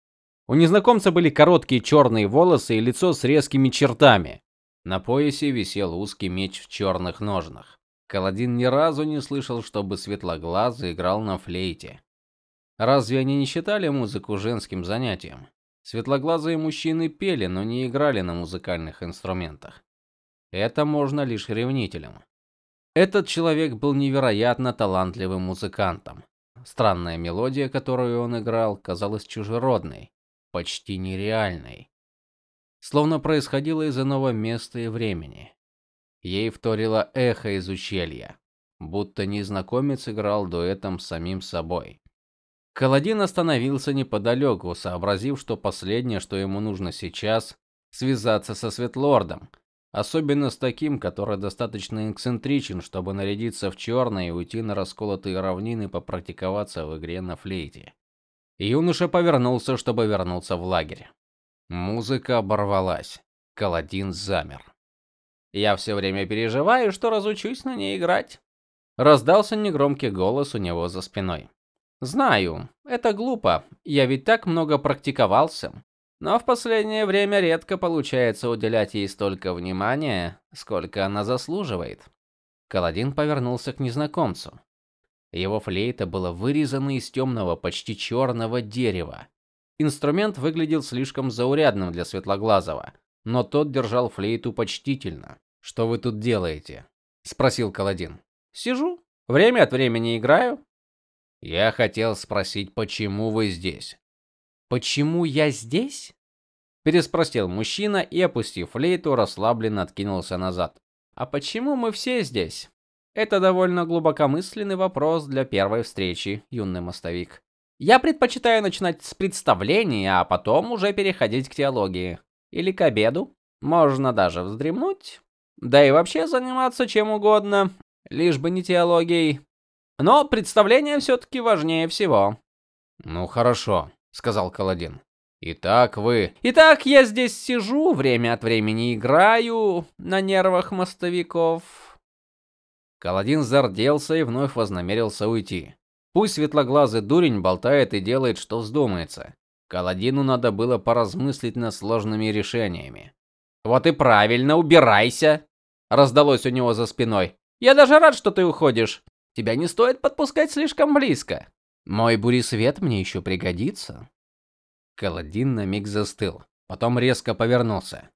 У незнакомца были короткие черные волосы и лицо с резкими чертами. На поясе висел узкий меч в черных ножнах. Каладин ни разу не слышал, чтобы Светлоглазый играл на флейте. Разве они не считали музыку женским занятием? Светлоглазые мужчины пели, но не играли на музыкальных инструментах. Это можно лишь ревнителям. Этот человек был невероятно талантливым музыкантом. странная мелодия, которую он играл, казалась чужеродной, почти нереальной, словно происходила из иного места и времени. Ей вторило эхо из ущелья, будто незнакомец играл дуэтом с самим собой. Каладин остановился неподалеку, сообразив, что последнее, что ему нужно сейчас, связаться со Светлордом, особенно с таким, который достаточно эксцентричен, чтобы нарядиться в черное и уйти на расколотые равнины попрактиковаться в игре на флейте. Юноша повернулся, чтобы вернуться в лагерь. Музыка оборвалась. Каладин замер. Я все время переживаю, что разучусь на ней играть, раздался негромкий голос у него за спиной. Знаю, это глупо. Я ведь так много практиковался. Но в последнее время редко получается уделять ей столько внимания, сколько она заслуживает. Каладин повернулся к незнакомцу. Его флейта была вырезана из темного, почти черного дерева. Инструмент выглядел слишком заурядным для Светлоглазого, но тот держал флейту почтительно. "Что вы тут делаете?" спросил Каладин. "Сижу, время от времени играю". "Я хотел спросить, почему вы здесь?" Почему я здесь? переспросил мужчина и, опустив флейту, расслабленно откинулся назад. А почему мы все здесь? Это довольно глубокомысленный вопрос для первой встречи, юный мостовик. Я предпочитаю начинать с представления, а потом уже переходить к теологии или к обеду. Можно даже вздремнуть, да и вообще заниматься чем угодно, лишь бы не теологией. Но представление все таки важнее всего. Ну хорошо, сказал Каладин. Итак, вы. Итак, я здесь сижу, время от времени играю на нервах мостовиков. Каладин зарделся и вновь вознамерился уйти. Пусть светлоглазый дурень болтает и делает, что вздумается. Каладину надо было поразмыслить над сложными решениями. Вот и правильно, убирайся, раздалось у него за спиной. Я даже рад, что ты уходишь. Тебя не стоит подпускать слишком близко. Мой буресвет мне еще пригодится. Каладин на миг застыл, потом резко повернулся.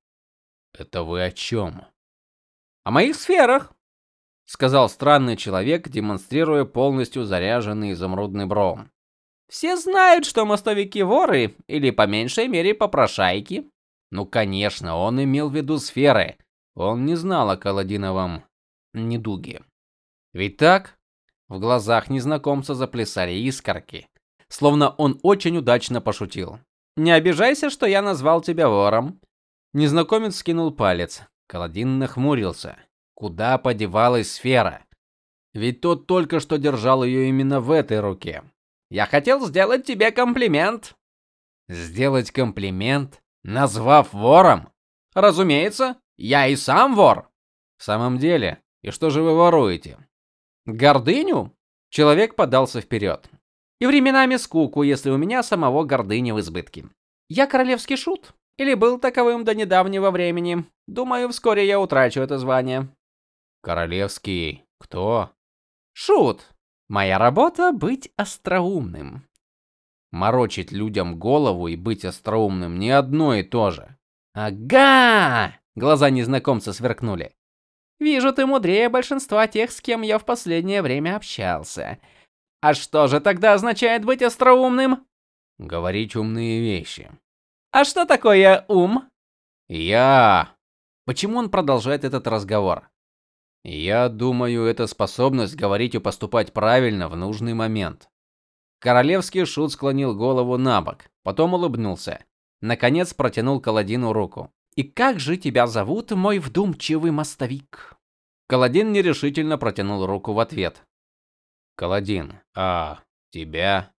Это вы о чем?» О моих сферах, сказал странный человек, демонстрируя полностью заряженный изумрудный бром. Все знают, что мостовики воры или по меньшей мере попрошайки. Ну, конечно, он имел в виду сферы. Он не знал о Каладиновом недуге. Ведь так? В глазах незнакомца заплясали искорки, словно он очень удачно пошутил. Не обижайся, что я назвал тебя вором. Незнакомец скинул палец. Каладин нахмурился. Куда подевалась сфера? Ведь тот только что держал ее именно в этой руке. Я хотел сделать тебе комплимент. Сделать комплимент, назвав вором? Разумеется, я и сам вор. В самом деле, и что же вы воруете? Гордыню? Человек подался вперед. И временами скуку, если у меня самого гордыни в избытке. Я королевский шут или был таковым до недавнего времени. Думаю, вскоре я утрачу это звание. Королевский кто? Шут. Моя работа быть остроумным. Морочить людям голову и быть остроумным не одно и то же. Ага! Глаза незнакомца сверкнули. Вижу, ты мудрее большинства тех, с кем я в последнее время общался. А что же тогда означает быть остроумным? Говорить умные вещи. А что такое ум? Я. Почему он продолжает этот разговор? Я думаю, это способность говорить и поступать правильно в нужный момент. Королевский шут склонил голову набок, потом улыбнулся. Наконец протянул Каладину руку. И как же тебя зовут, мой вдумчивый мостовик? Каладин нерешительно протянул руку в ответ. Каладин, а тебя?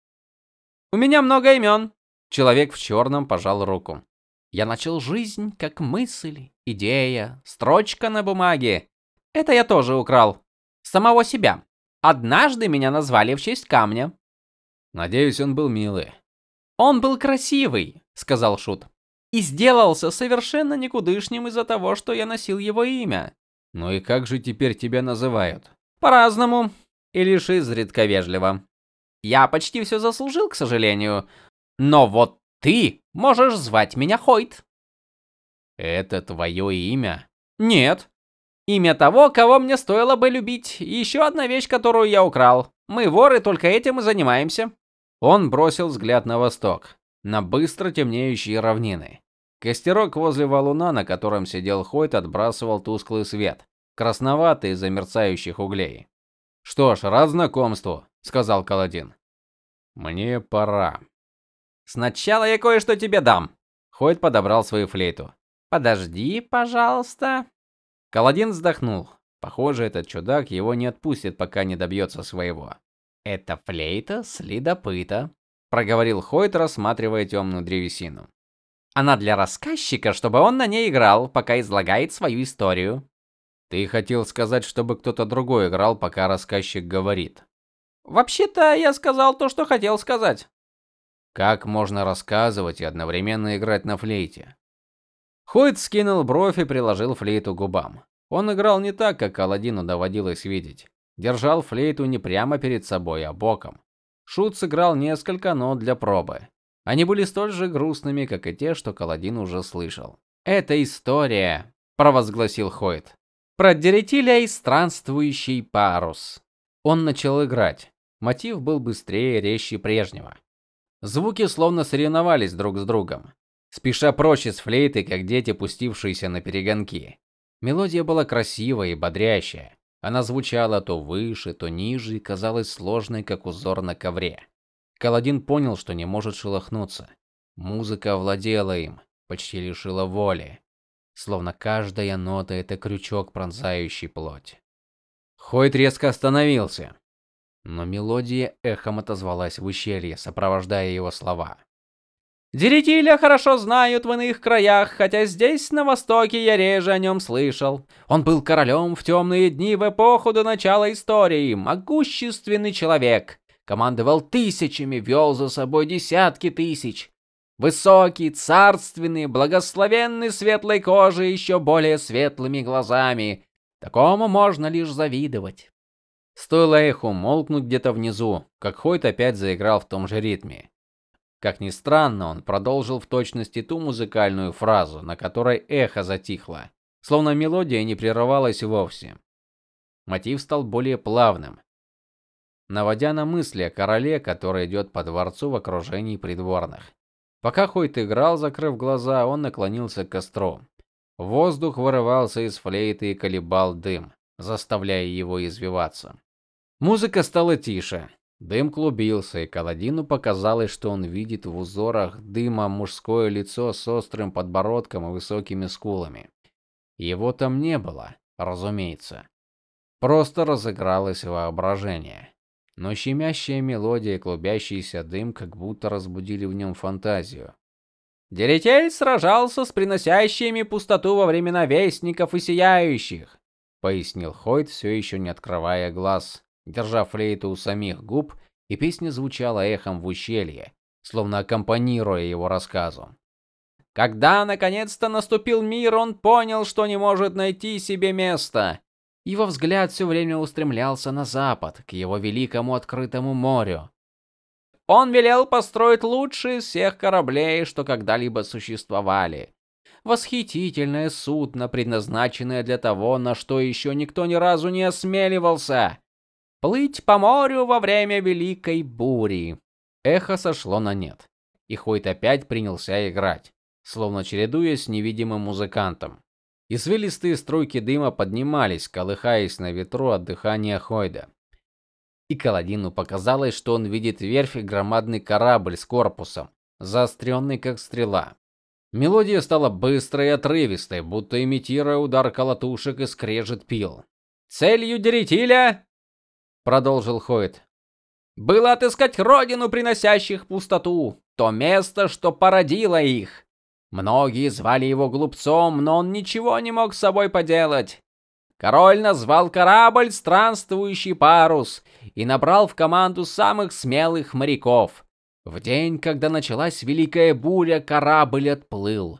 У меня много имен. Человек в черном пожал руку. Я начал жизнь как мысль, идея, строчка на бумаге. Это я тоже украл. Самого себя. Однажды меня назвали в честь камня. Надеюсь, он был милый. Он был красивый, сказал шут и сделался совершенно никудышним из-за того, что я носил его имя. Ну и как же теперь тебя называют? По-разному и лишь изредка вежливо. Я почти все заслужил, к сожалению, но вот ты можешь звать меня Хойт. Это твое имя? Нет. Имя того, кого мне стоило бы любить, и еще одна вещь, которую я украл. Мы воры только этим и занимаемся. Он бросил взгляд на восток, на быстро темнеющие равнины. Костерок возле валуна, на котором сидел Хойт, отбрасывал тусклый свет, красноватый из-за мерцающих углей. "Что ж, рад знакомству", сказал Каладин. "Мне пора". "Сначала я кое-что тебе дам". Хойт подобрал свою флейту. "Подожди, пожалуйста". Каладин вздохнул. Похоже, этот чудак его не отпустит, пока не добьется своего. Это флейта следопыта, проговорил Хойт, рассматривая темную древесину. Она для рассказчика, чтобы он на ней играл, пока излагает свою историю.
Ты хотел сказать, чтобы кто-то другой играл, пока рассказчик говорит.
Вообще-то я сказал то, что хотел сказать.
Как можно рассказывать и одновременно играть на флейте?
Хойт скинул бровь и приложил флейту к губам. Он играл не так, как Аладдину доводилось видеть. Держал флейту не прямо перед собой, а боком. Шут сыграл несколько нот для пробы. Они были столь же грустными, как и те, что Каладин уже слышал. "Это история", провозгласил Хойт. "Про Деретиля и странствующий парус". Он начал играть. Мотив был быстрее, резче прежнего. Звуки словно соревновались друг с другом, спеша прочь из флейты, как дети, пустившиеся на перегонки. Мелодия была красивая и бодрящая. Она звучала то выше, то ниже и казалась сложной, как узор на ковре. Каладин понял, что не может шелохнуться. Музыка овладела им, почти лишила воли, словно каждая нота это крючок, пронзающий плоть. Хойт резко остановился, но мелодия эхом отозвалась в ущелье, сопровождая его слова. Деретиля хорошо знают в иных краях, хотя здесь, на востоке, я реже о нем слышал. Он был королем в темные дни в эпоху до начала истории, могущественный человек. Командовал тысячами, вел за собой десятки тысяч. Высокий, царственный, благословенный светлой кожей еще более светлыми глазами. Такому можно лишь завидовать. Стоило эху молкнуть где-то внизу, как Хойт опять заиграл в том же ритме. Как ни странно, он продолжил в точности ту музыкальную фразу, на которой эхо затихло, словно мелодия не прерывалась вовсе. Мотив стал более плавным, наводя на мысли о короле, который идет по дворцу в окружении придворных. Пока Хойт играл, закрыв глаза, он наклонился к костру. Воздух вырывался из флейты и колебал дым, заставляя его извиваться. Музыка стала тише. Дым клубился, и Каладину показалось, что он видит в узорах дыма мужское лицо с острым подбородком и высокими скулами. Его там не было, разумеется. Просто разыгралось воображение. Но щемящая мелодия и клубящийся дым как будто разбудили в нем фантазию. Деретель сражался с приносящими пустоту во времена вестников и сияющих, пояснил Хойт, все еще не открывая глаз держа флейту у самих губ, и песня звучала эхом в ущелье, словно аккомпанируя его рассказу. Когда наконец-то наступил мир, он понял, что не может найти себе места. Его взгляд все время устремлялся на запад, к его великому открытому морю. Он велел построить лучший из всех кораблей, что когда-либо существовали. Восхитительное судно, предназначенное для того, на что еще никто ни разу не осмеливался плыть по морю во время великой бури. Эхо сошло на нет. И Хойт опять принялся играть, словно чередуясь с невидимым музыкантом. Извилистые струйки дыма поднимались, колыхаясь на ветру от дыхания Хойда. И Каладину показалось, что он видит верфь и громадный корабль с корпусом, заостренный как стрела. Мелодия стала быстрой и отрывистой, будто имитируя удар колотушек и скрежет пил. Целью Деретиля продолжил Хойт. Было отыскать родину приносящих пустоту, то место, что породило их. Многие звали его глупцом, но он ничего не мог с собой поделать. Король назвал корабль странствующий парус и набрал в команду самых смелых моряков. В день, когда началась великая буря, корабль отплыл.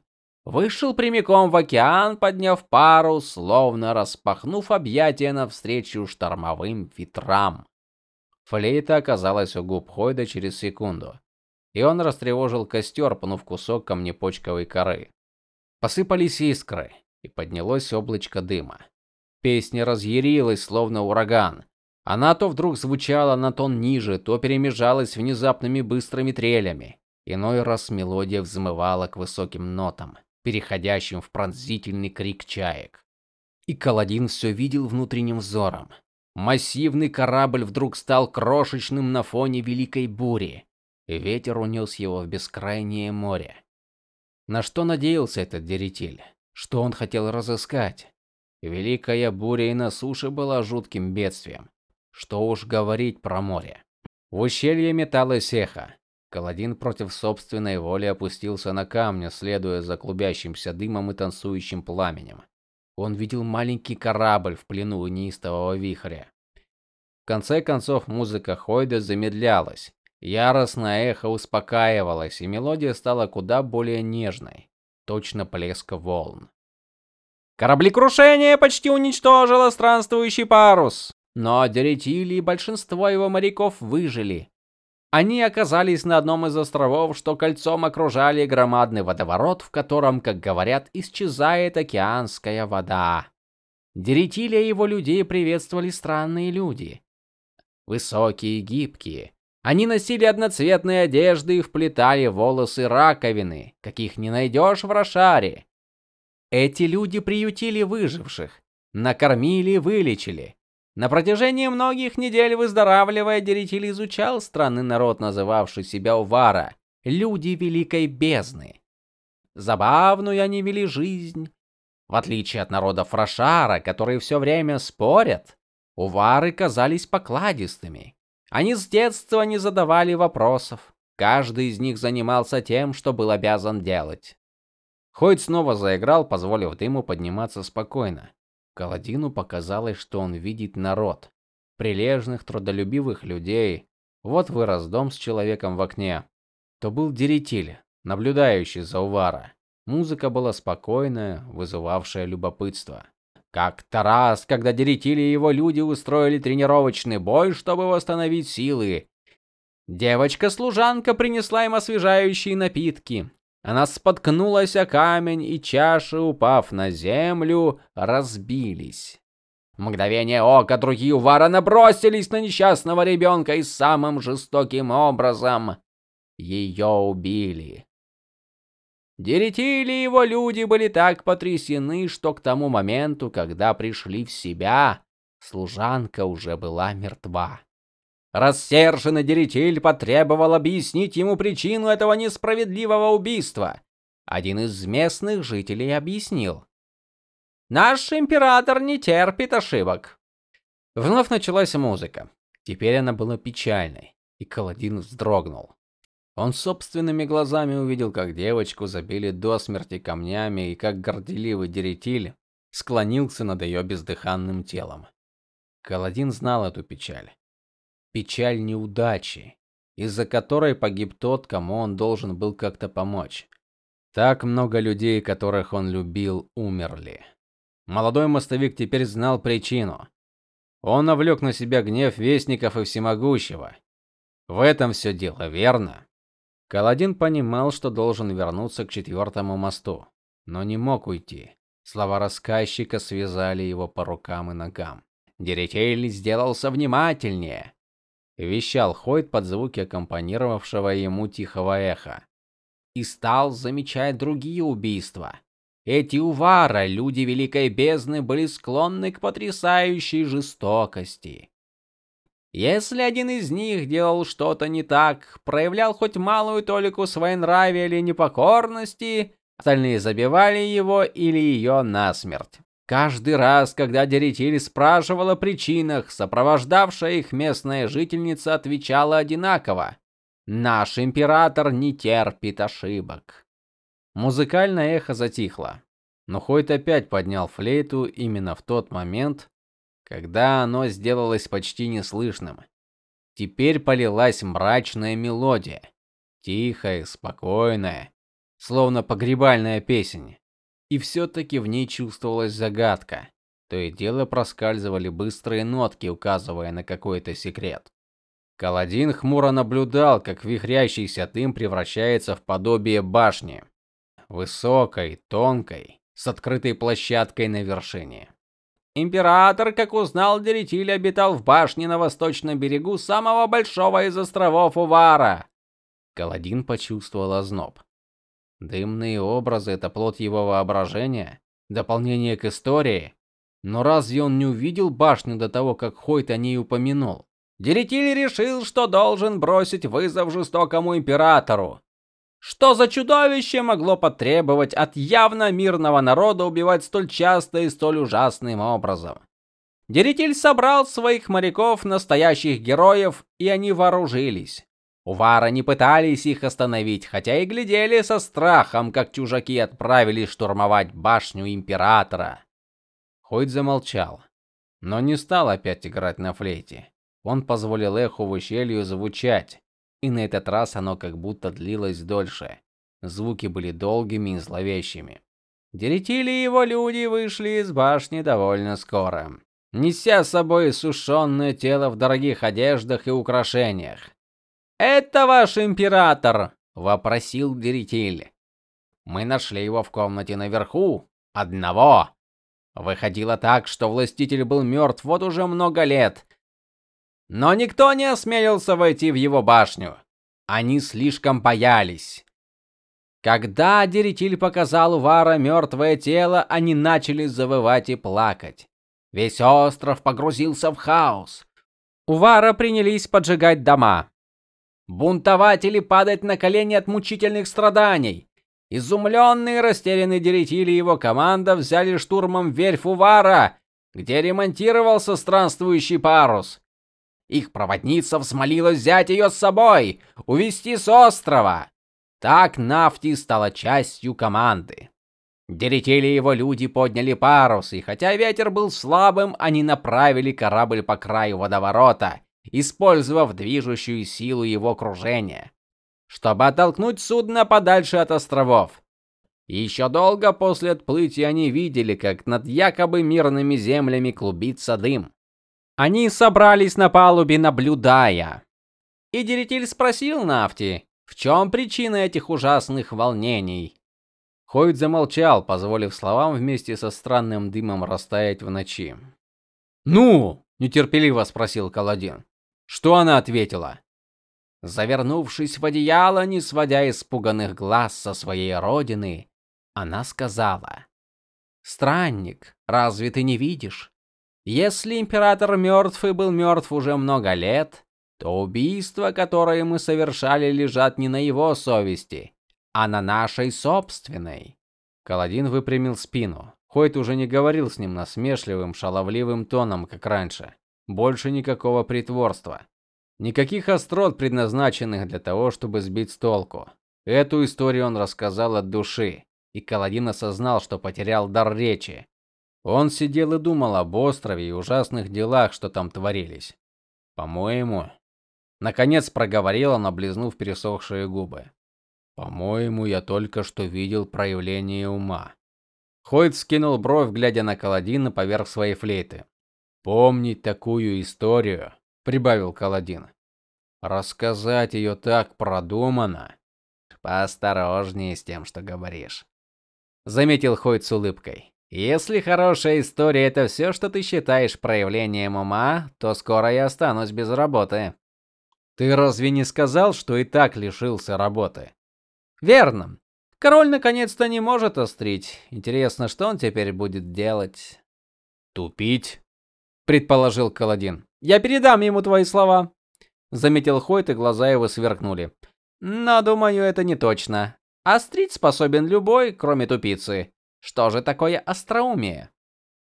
Вышел прямиком в океан, подняв пару, словно распахнув объятия навстречу штормовым ветрам. Флейта оказалась у губ Хойда через секунду, и он растревожил костер, пнув кусок камнепочковой коры. Посыпались искры, и поднялось облачко дыма. Песня разъярилась, словно ураган, Она то вдруг звучала на тон ниже, то перемежалась внезапными быстрыми трелями. Иной раз мелодия взмывала к высоким нотам, переходящим в пронзительный крик чаек. И Каладин все видел внутренним взором. Массивный корабль вдруг стал крошечным на фоне великой бури. Ветер унес его в бескрайнее море. На что надеялся этот деретель? Что он хотел разыскать? Великая буря и на суше была жутким бедствием. Что уж говорить про море. В ущелье металось эхо. Каладин против собственной воли опустился на камни, следуя за клубящимся дымом и танцующим пламенем. Он видел маленький корабль в плену неистового вихря. В конце концов музыка Хойда замедлялась. Яростное эхо успокаивалось, и мелодия стала куда более нежной, точно плеск волн. Кораблекрушение почти уничтожило странствующий парус. Но Деретили и большинство его моряков выжили. Они оказались на одном из островов, что кольцом окружали громадный водоворот, в котором, как говорят, исчезает океанская вода. Деретиля его людей приветствовали странные люди. Высокие и гибкие. Они носили одноцветные одежды и вплетали волосы раковины, каких не найдешь в Рошаре. Эти люди приютили выживших, накормили и вылечили. На протяжении многих недель выздоравливая, Деретиль изучал странный народ, называвший себя Увара, люди великой бездны. Забавную они вели жизнь. В отличие от народа Фрашара, которые все время спорят, Увары казались покладистыми. Они с детства не задавали вопросов. Каждый из них занимался тем, что был обязан делать. Хойд снова заиграл, позволив дыму подниматься спокойно. Каладину показалось, что он видит народ, прилежных, трудолюбивых людей. Вот вырос дом с человеком в окне. То был Деретиль, наблюдающий за Увара. Музыка была спокойная, вызывавшая любопытство. Как-то раз, когда Деретиль его люди устроили тренировочный бой, чтобы восстановить силы, девочка-служанка принесла им освежающие напитки. Она споткнулась о камень, и чаши, упав на землю, разбились. В мгновение ока другие увара набросились на несчастного ребенка и самым жестоким образом ее убили. Деретили его люди были так потрясены, что к тому моменту, когда пришли в себя, служанка уже была мертва. Рассерженный Деретиль потребовал объяснить ему причину этого несправедливого убийства. Один из местных жителей объяснил: "Наш император не терпит ошибок". Вновь началась музыка. Теперь она была печальной, и Каладин вздрогнул. Он собственными глазами увидел, как девочку забили до смерти камнями и как горделивый Деретиль склонился над ее бездыханным телом. Каладин знал эту печаль печаль неудачи, из-за которой погиб тот, кому он должен был как-то помочь. Так много людей, которых он любил, умерли. Молодой мостовик теперь знал причину. Он навлек на себя гнев вестников и всемогущего. В этом все дело, верно? Каладин понимал, что должен вернуться к четвертому мосту, но не мог уйти. Слова рассказчика связали его по рукам и ногам. Деретель сделался внимательнее вещал Хойд под звуки аккомпанировавшего ему тихого эха. И стал замечать другие убийства. Эти увара, люди великой бездны, были склонны к потрясающей жестокости. Если один из них делал что-то не так, проявлял хоть малую толику своенравия или непокорности, остальные забивали его или ее насмерть. Каждый раз, когда Деретиль спрашивала о причинах, сопровождавшая их местная жительница отвечала одинаково: "Наш император не терпит ошибок". Музыкальное эхо затихло, но Хойт опять поднял флейту именно в тот момент, когда оно сделалось почти неслышным. Теперь полилась мрачная мелодия, тихая, спокойная, словно погребальная песня. И все таки в ней чувствовалась загадка. То и дело проскальзывали быстрые нотки, указывая на какой-то секрет. Каладин хмуро наблюдал, как вихрящийся дым превращается в подобие башни, высокой, тонкой, с открытой площадкой на вершине. Император, как узнал Деретиль, обитал в башне на восточном берегу самого большого из островов Увара.
Каладин почувствовал озноб. Дымные образы это плод его воображения, дополнение к истории. Но разве он не увидел башню до того, как Хойт о ней упомянул?
Деретиль решил, что должен бросить вызов жестокому императору. Что за чудовище могло потребовать от явно мирного народа убивать столь часто и столь ужасным образом? Деретиль собрал своих моряков, настоящих героев, и они вооружились. Увара не пытались их остановить, хотя и глядели со страхом, как чужаки отправились штурмовать башню императора.
Хоть замолчал, но не стал опять играть на флейте. Он позволил эху в ущелью звучать, и на этот раз оно как будто длилось дольше. Звуки были долгими и зловещими.
Деретили его люди вышли из башни довольно скоро, неся с собой сушеное тело в дорогих одеждах и украшениях. "Это ваш император?" вопросил Деретиль.
"Мы нашли его в комнате наверху, одного. Выходило так, что властитель был мертв вот уже много лет, но никто не осмелился войти в его башню. Они слишком боялись. Когда Деретиль показал Вара мертвое тело, они начали завывать и плакать. Весь остров погрузился в хаос. У Вара принялись поджигать дома. Бунтователи падать на колени от мучительных страданий. Изумленный и растерянный Деретиль и его команда взяли штурмом верфь Увара, где ремонтировался странствующий парус. Их проводница взмолилась взять ее с собой, увезти с острова. Так Нафти стала частью команды. Деретели его люди подняли парус, и хотя ветер был слабым, они направили корабль по краю водоворота, использовав движущую силу его кружения, чтобы оттолкнуть судно подальше от островов. Еще долго после отплытия они видели, как над якобы мирными землями клубится дым. Они собрались на палубе, наблюдая. И Деретиль спросил Нафти, в чем причина этих ужасных волнений.
Хойд замолчал, позволив словам вместе со странным дымом растаять в ночи.
"Ну?" Нетерпеливо спросил Каладин. Что она ответила?
Завернувшись в одеяло, не сводя испуганных глаз со своей родины, она сказала: "Странник, разве ты не видишь? Если император мертв и был мертв уже много лет, то убийства, которые мы совершали, лежат не на его совести, а на нашей собственной.
Каладин выпрямил спину. Хойт уже не говорил с ним насмешливым, шаловливым тоном, как раньше. Больше никакого притворства. Никаких острот, предназначенных для того, чтобы сбить с толку. Эту историю он рассказал от души, и Каладин осознал, что потерял дар речи, он сидел и думал об острове и ужасных делах, что там творились. По-моему, наконец проговорил он, облизнув пересохшие губы. По-моему, я только что видел проявление ума. Хойт скинул бровь, глядя на Каладина поверх своей флейты. Помнить такую историю, прибавил Каладин. Рассказать ее так продуманно.
Поосторожнее с тем, что говоришь, заметил Хойт с улыбкой. Если хорошая история это все, что ты считаешь проявлением ума, то скоро я останусь без работы.
Ты разве не сказал, что и так лишился работы? Верно. Король наконец-то не может острить. Интересно, что он теперь будет делать?
Тупить,
предположил Каладин. Я передам ему твои слова, заметил Хойт, и глаза его сверкнули. Но думаю, это не точно. Острить способен любой, кроме тупицы. Что же такое остроумие?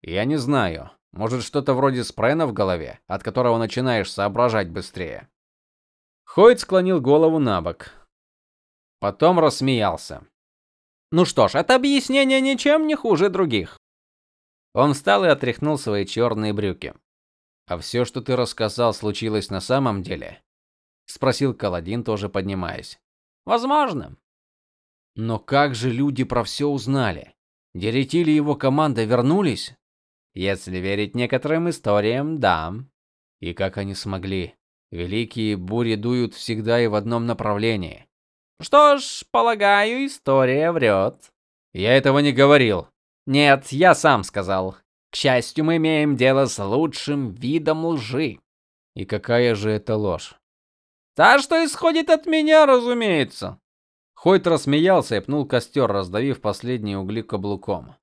Я не знаю. Может, что-то вроде спрена в голове, от которого начинаешь соображать быстрее.
Хойд склонил голову набок. Потом рассмеялся. Ну что ж, это объяснение ничем не хуже других. Он встал и отряхнул свои черные брюки.
А все, что ты рассказал, случилось на самом деле? спросил Каладин, тоже поднимаясь.
Возможно.
Но как же люди про все узнали? Деретиль и его команда вернулись?
Если верить некоторым историям, да.
И как они смогли? Великие бури дуют всегда и в одном направлении.
Что ж, полагаю, история врет.
Я этого не говорил.
Нет, я сам сказал.
К счастью, мы имеем дело с лучшим видом лжи.
И какая же это ложь?
Та, что исходит от меня, разумеется.
Хойт рассмеялся и пнул костер, раздавив последние угли каблуком.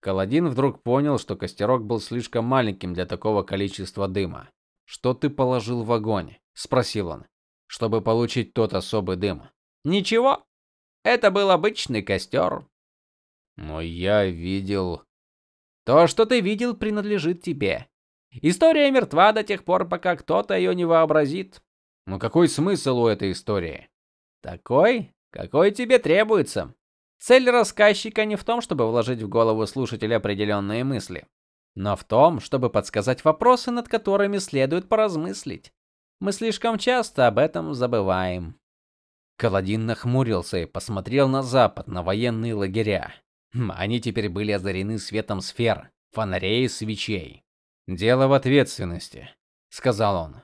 Каладин вдруг понял, что костерок был слишком маленьким для такого количества дыма. "Что ты положил в огонь?" спросил он, чтобы получить тот особый дым.
"Ничего. Это был обычный костер».
"Но я видел
то, что ты видел, принадлежит тебе. История мертва до тех пор, пока кто-то ее не вообразит.
Но какой смысл у этой истории?
Такой, какой тебе требуется. Цель рассказчика не в том, чтобы вложить в голову слушателя определенные мысли, но в том, чтобы подсказать вопросы, над которыми следует поразмыслить. Мы слишком часто об этом забываем.
Каладин нахмурился и посмотрел на запад, на военные лагеря. Хм, они теперь были озарены светом сфер, фонарей и свечей. Дело в ответственности, сказал он.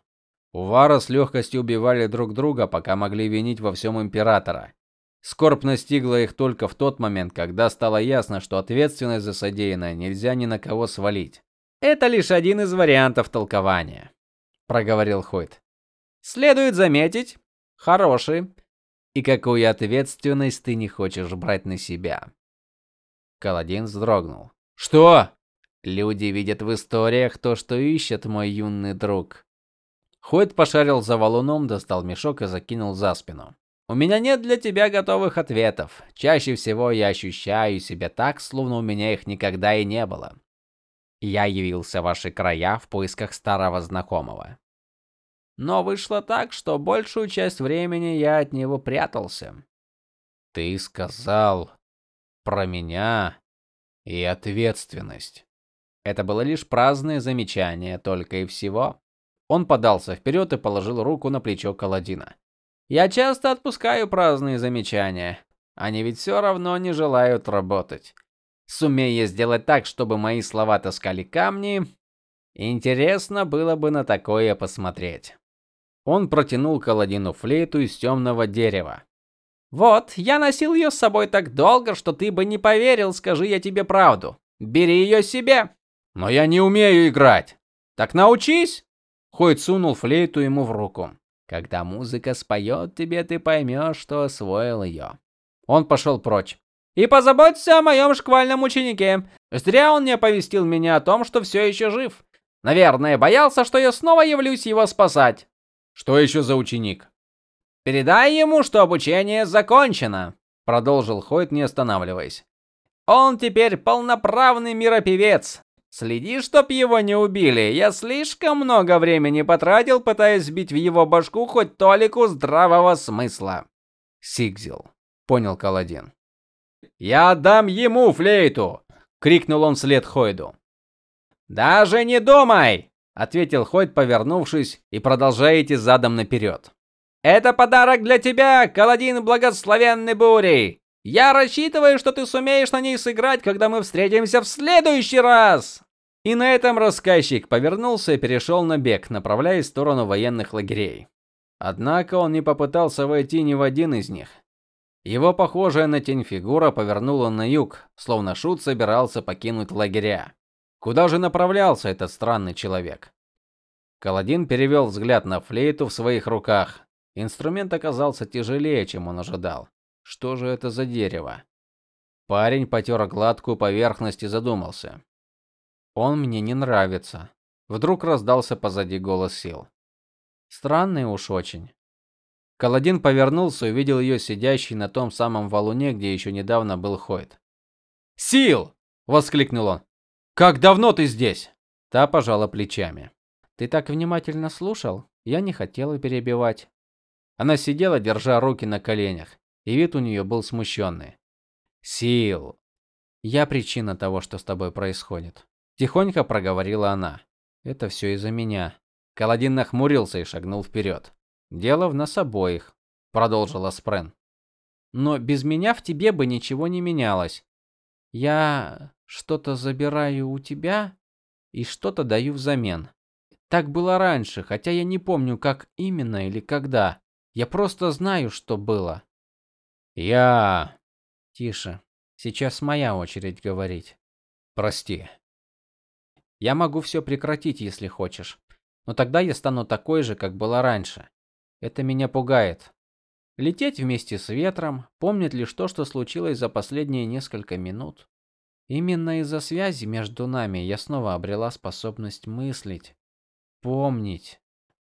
Увара с легкостью убивали друг друга, пока могли винить во всем императора. Скорбь настигла их только в тот момент, когда стало ясно, что ответственность за содеянное нельзя ни на кого свалить.
Это лишь один из вариантов толкования, проговорил Хойт. Следует заметить, хороший. И какую ответственность ты не хочешь брать на себя?
Каладин вздрогнул.
Что? Люди видят в историях то, что ищет мой юный друг.
Хойт пошарил за валуном, достал мешок и закинул за спину.
У меня нет для тебя готовых ответов. Чаще всего я ощущаю себя так, словно у меня их никогда и не было. Я явился в ваши края в поисках старого знакомого. Но вышло так, что большую часть времени я от него прятался.
Ты сказал про меня и ответственность.
Это было лишь праздное замечание, только и всего. Он подался вперед и положил руку на плечо Каладина. Я часто отпускаю праздные замечания. Они ведь все равно не желают работать. Сумея сделать так, чтобы мои слова таскали камни, интересно было бы на такое посмотреть.
Он протянул Каладину флейту из темного дерева.
Вот, я носил ее с собой так долго, что ты бы не поверил, скажи я тебе правду. Бери ее себе.
Но я не умею играть.
Так научись.
Хойт сунул флейту ему в руку.
Когда музыка споет тебе, ты поймешь, что освоил ее».
Он пошел прочь.
И позаботься о моем шквальном ученике. Зря он не оповестил меня о том, что все еще жив. Наверное, боялся, что я снова явлюсь его спасать.
Что еще за ученик?
Передай ему, что обучение закончено, продолжил Хойт, не останавливаясь. Он теперь полноправный миропевец. Следи, чтоб его не убили. Я слишком много времени потратил, пытаясь сбить в его башку хоть толику здравого смысла.
Сигзил, понял Каладин.
Я отдам ему флейту, крикнул он вслед Хойду. Даже не думай, ответил Хойд, повернувшись и продолжая идти задом наперед. Это подарок для тебя, Каладин благословенный бури. Я рассчитываю, что ты сумеешь на ней сыграть, когда мы встретимся в следующий раз. И на этом рассказчик повернулся и перешел на бег, направляясь в сторону военных лагерей. Однако он не попытался войти ни в один из них. Его похожая на тень фигура повернула на юг, словно шут собирался покинуть лагеря. Куда же направлялся этот странный человек? Каладин перевел взгляд на флейту в своих руках. Инструмент оказался тяжелее, чем он ожидал. Что же это за дерево? Парень потер гладкую поверхность и задумался. Он мне не нравится. Вдруг раздался позади голос Сил. Странный уж очень. Каладин повернулся и увидел ее сидящей на том самом валуне, где еще недавно был Хойт. "Сил!" воскликнул он. "Как давно ты здесь?" Та пожала плечами. "Ты так внимательно слушал, я не хотела перебивать". Она сидела, держа руки на коленях и вид у нее был смущенный. "Сил, я причина того, что с тобой происходит", тихонько проговорила она. "Это все из-за меня". Каладин нахмурился и шагнул вперед. "Дело в нас обоих", продолжила Спрен. "Но без меня в тебе бы ничего не менялось. Я что-то забираю у тебя и что-то даю взамен. Так было раньше, хотя я не помню, как именно или когда. Я просто знаю, что было.
Я
Тише. Сейчас моя очередь говорить.
Прости. Я могу все прекратить, если хочешь. Но тогда я стану такой же, как была раньше. Это меня пугает. Лететь вместе с ветром, помнить лишь то, что случилось за последние несколько минут. Именно из-за связи между нами я снова обрела способность мыслить, помнить,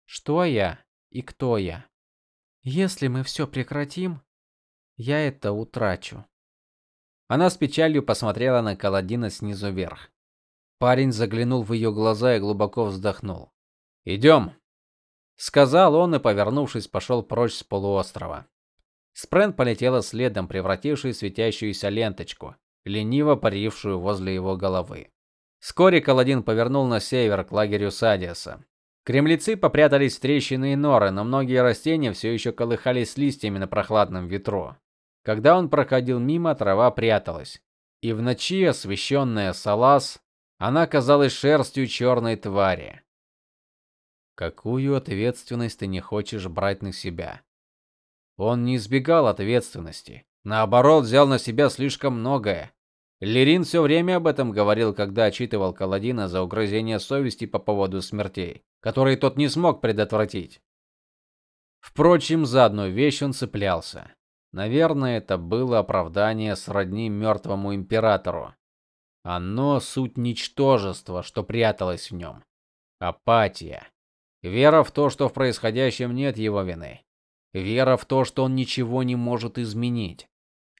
что я и кто я. Если мы все прекратим, я это утрачу. Она с печалью посмотрела на Каладина снизу вверх. Парень заглянул в ее глаза и глубоко вздохнул. «Идем», — сказал он и, повернувшись, пошел прочь с полуострова. Спрен полетела следом, превратившись в светящуюся ленточку, лениво парившую возле его головы. Вскоре Каладин повернул на север к лагерю Садиаса. Кремлецы попрятались в трещины и норы, но многие растения все еще колыхались листьями на прохладном ветру. Когда он проходил мимо, трава пряталась, и в ночи, освещенная Салас, она казалась шерстью черной твари. Какую ответственность ты не хочешь брать на себя? Он не избегал ответственности, наоборот, взял на себя слишком многое. Лерин все время об этом говорил, когда отчитывал Каладина за угрызение совести по поводу смертей, которые тот не смог предотвратить. Впрочем, за одну вещь он цеплялся. Наверное, это было оправдание сродни мертвому императору. Оно суть ничтожества, что пряталось в нем. Апатия. Вера в то, что в происходящем нет его вины. Вера в то, что он ничего не может изменить.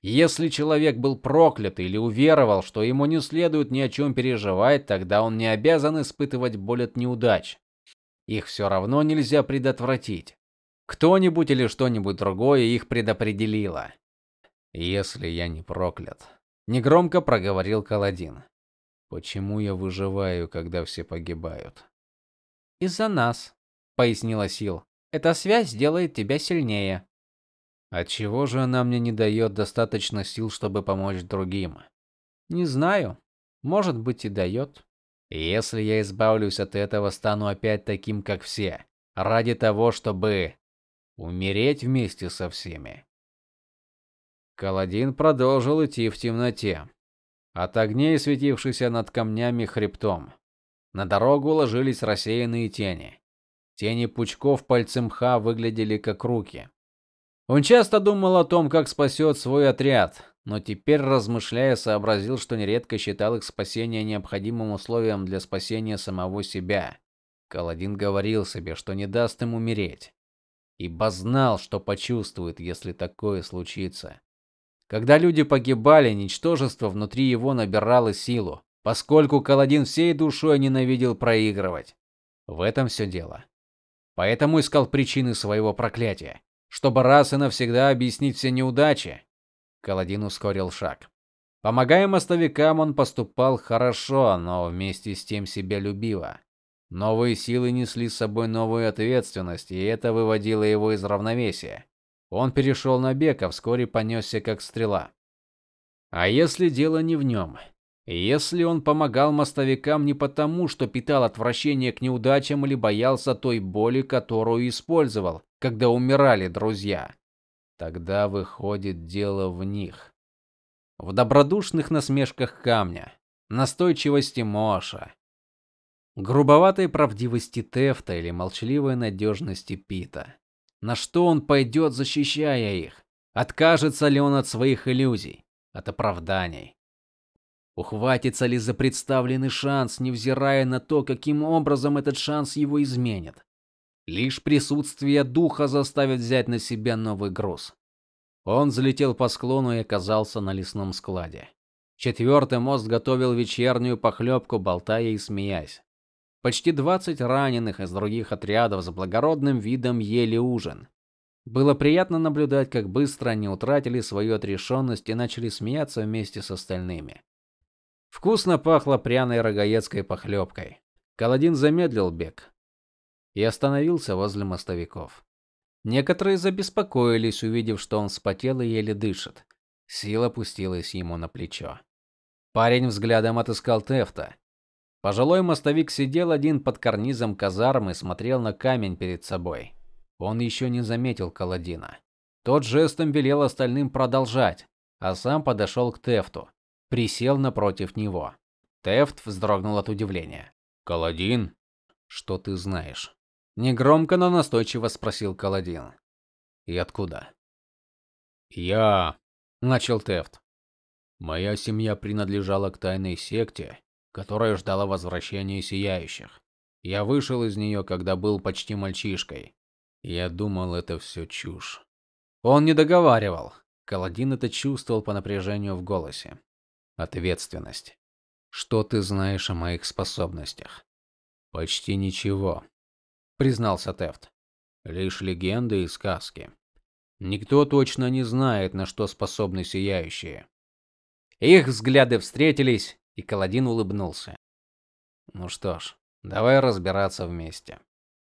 Если человек был проклят или уверовал, что ему не следует ни о чем переживать, тогда он не обязан испытывать боль от неудач. Их все равно нельзя предотвратить. Кто-нибудь или что-нибудь другое их предопределило. Если я не проклят, негромко проговорил Каладин. Почему я выживаю, когда все погибают? Из-за нас, пояснила Сил. Эта связь делает тебя сильнее. От чего же она мне не дает достаточно сил, чтобы помочь другим? Не знаю. Может быть и дает. Если я избавлюсь от этого, стану опять таким, как все, ради того, чтобы умереть вместе со всеми. Каладин продолжил идти в темноте, от огней, светившихся над камнями хребтом. На дорогу ложились рассеянные тени. Тени пучков пальцем мха выглядели как руки. Он часто думал о том, как спасет свой отряд, но теперь, размышляя, сообразил, что нередко считал их спасение необходимым условием для спасения самого себя. Каладин говорил себе, что не даст им умереть, ибо знал, что почувствует, если такое случится. Когда люди погибали, ничтожество внутри его набирало силу, поскольку Каладин всей душой ненавидел проигрывать. В этом все дело. Поэтому искал причины своего проклятия, чтобы раз и навсегда объяснить все неудачи. Каладин ускорил шаг. Помогая мостовикам, он поступал хорошо, но вместе с тем себя любиво. Новые силы несли с собой новую ответственность, и это выводило его из равновесия. Он перешел на бег, а вскоре понесся как стрела. А если дело не в нем? Если он помогал мостовикам не потому, что питал отвращение к неудачам или боялся той боли, которую использовал, когда умирали друзья, тогда выходит дело в них. В добродушных насмешках камня, настойчивости Моша, грубоватой правдивости Тефта или молчаливой надежности Пита. На что он пойдет, защищая их? Откажется ли он от своих иллюзий, от оправданий? Ухватится ли за представленный шанс, невзирая на то, каким образом этот шанс его изменит? Лишь присутствие духа заставит взять на себя новый груз. Он взлетел по склону и оказался на лесном складе. Четвертый мост готовил вечернюю похлебку, болтая и смеясь. Почти 20 раненых из других отрядов с благородным видом ели ужин. Было приятно наблюдать, как быстро они утратили свою отрешенность и начали смеяться вместе с остальными. Вкусно пахло пряной рогаецкой похлебкой. Каладин замедлил бег и остановился возле мостовиков. Некоторые забеспокоились, увидев, что он вспотел и еле дышит. Сила опустилась ему на плечо. Парень взглядом отыскал Тефта. Пожилой мостовик сидел один под карнизом казармы и смотрел на камень перед собой. Он еще не заметил Каладина. Тот жестом велел остальным продолжать, а сам подошел к Тефту присел напротив него.
Тефт вздрогнул от удивления.
Каладин, что ты знаешь? Негромко, но настойчиво спросил Каладин. И откуда? Я, начал Тефт. Моя семья принадлежала к тайной секте, которая ждала возвращения сияющих. Я вышел из нее, когда был почти мальчишкой. Я думал, это все чушь. Он не договаривал. Каладин это чувствовал по напряжению в голосе. Ответственность. Что ты знаешь о моих способностях? Почти ничего, признался Тефт. Лишь легенды и сказки. Никто точно не знает, на что способны сияющие.
Их взгляды встретились, и Каладин улыбнулся.
Ну что ж, давай разбираться вместе.